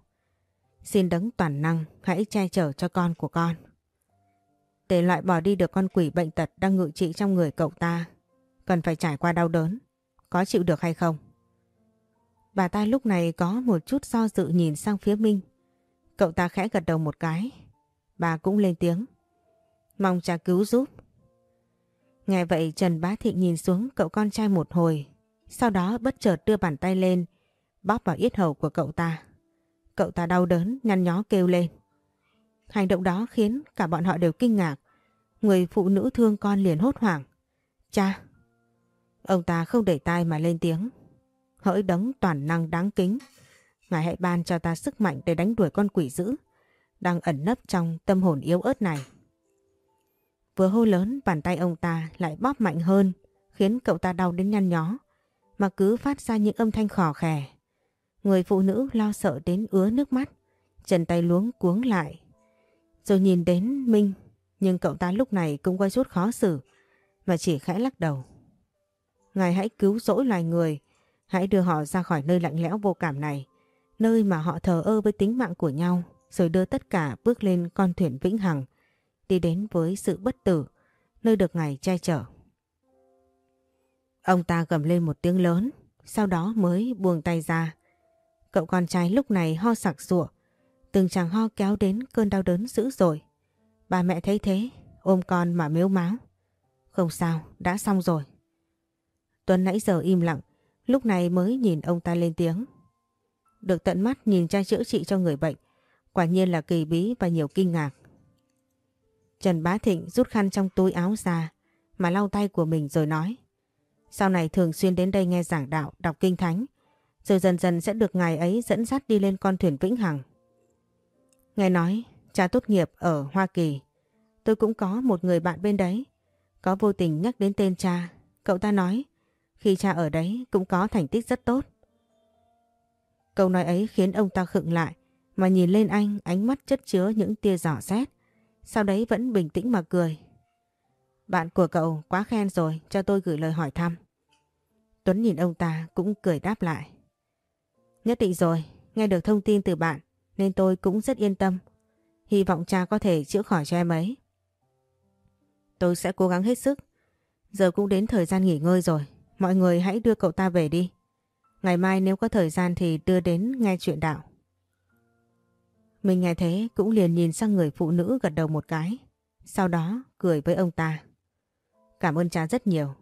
Xin đấng toàn năng hãy che chở cho con của con. Để loại bỏ đi được con quỷ bệnh tật đang ngự trị trong người cậu ta, cần phải trải qua đau đớn. Có chịu được hay không? Bà ta lúc này có một chút do dự nhìn sang phía Minh. Cậu ta khẽ gật đầu một cái. Bà cũng lên tiếng. Mong cha cứu giúp. Nghe vậy Trần Bá Thịnh nhìn xuống cậu con trai một hồi. Sau đó bất chợt đưa bàn tay lên, bóp vào yết hầu của cậu ta. Cậu ta đau đớn, nhăn nhó kêu lên. Hành động đó khiến cả bọn họ đều kinh ngạc. Người phụ nữ thương con liền hốt hoảng. Cha! Ông ta không để tai mà lên tiếng. Hỡi đấng toàn năng đáng kính. Ngài hãy ban cho ta sức mạnh để đánh đuổi con quỷ dữ. Đang ẩn nấp trong tâm hồn yếu ớt này. Vừa hô lớn, bàn tay ông ta lại bóp mạnh hơn, khiến cậu ta đau đến nhăn nhó, mà cứ phát ra những âm thanh khò khè. Người phụ nữ lo sợ đến ứa nước mắt, chân tay luống cuống lại, rồi nhìn đến Minh nhưng cậu ta lúc này cũng có chút khó xử và chỉ khẽ lắc đầu. Ngài hãy cứu rỗi loài người hãy đưa họ ra khỏi nơi lạnh lẽo vô cảm này nơi mà họ thờ ơ với tính mạng của nhau rồi đưa tất cả bước lên con thuyền vĩnh hằng đi đến với sự bất tử, nơi được Ngài che chở. Ông ta gầm lên một tiếng lớn, sau đó mới buông tay ra. Cậu con trai lúc này ho sặc sụa, từng chàng ho kéo đến cơn đau đớn dữ dội. Bà mẹ thấy thế, ôm con mà mếu máo Không sao, đã xong rồi. Tuấn nãy giờ im lặng, lúc này mới nhìn ông ta lên tiếng. Được tận mắt nhìn cha chữa trị cho người bệnh, quả nhiên là kỳ bí và nhiều kinh ngạc. Trần Bá Thịnh rút khăn trong túi áo ra mà lau tay của mình rồi nói. Sau này thường xuyên đến đây nghe giảng đạo, đọc kinh thánh, rồi dần dần sẽ được ngài ấy dẫn dắt đi lên con thuyền vĩnh hằng. Nghe nói, cha tốt nghiệp ở Hoa Kỳ, tôi cũng có một người bạn bên đấy. Có vô tình nhắc đến tên cha, cậu ta nói, khi cha ở đấy cũng có thành tích rất tốt. Câu nói ấy khiến ông ta khựng lại, mà nhìn lên anh ánh mắt chất chứa những tia giỏ xét. Sau đấy vẫn bình tĩnh mà cười. Bạn của cậu quá khen rồi, cho tôi gửi lời hỏi thăm. Tuấn nhìn ông ta cũng cười đáp lại. Nhất định rồi, nghe được thông tin từ bạn nên tôi cũng rất yên tâm. Hy vọng cha có thể chữa khỏi cho em ấy. Tôi sẽ cố gắng hết sức. Giờ cũng đến thời gian nghỉ ngơi rồi. Mọi người hãy đưa cậu ta về đi. Ngày mai nếu có thời gian thì đưa đến nghe chuyện đạo. Mình nghe thế cũng liền nhìn sang người phụ nữ gật đầu một cái. Sau đó cười với ông ta. Cảm ơn cha rất nhiều.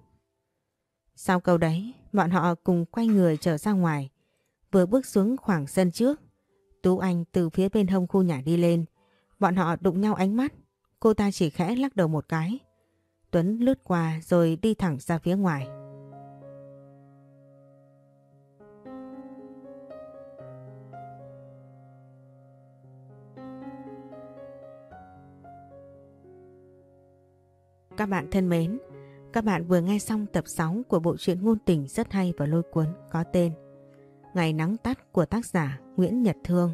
Sau câu đấy, bọn họ cùng quay người trở ra ngoài. Vừa bước xuống khoảng sân trước, Tú Anh từ phía bên hông khu nhà đi lên. Bọn họ đụng nhau ánh mắt. Cô ta chỉ khẽ lắc đầu một cái. Tuấn lướt qua rồi đi thẳng ra phía ngoài. Các bạn thân mến, các bạn vừa nghe xong tập 6 của bộ truyện ngôn tình rất hay và lôi cuốn có tên Ngày nắng tắt của tác giả Nguyễn Nhật Thương.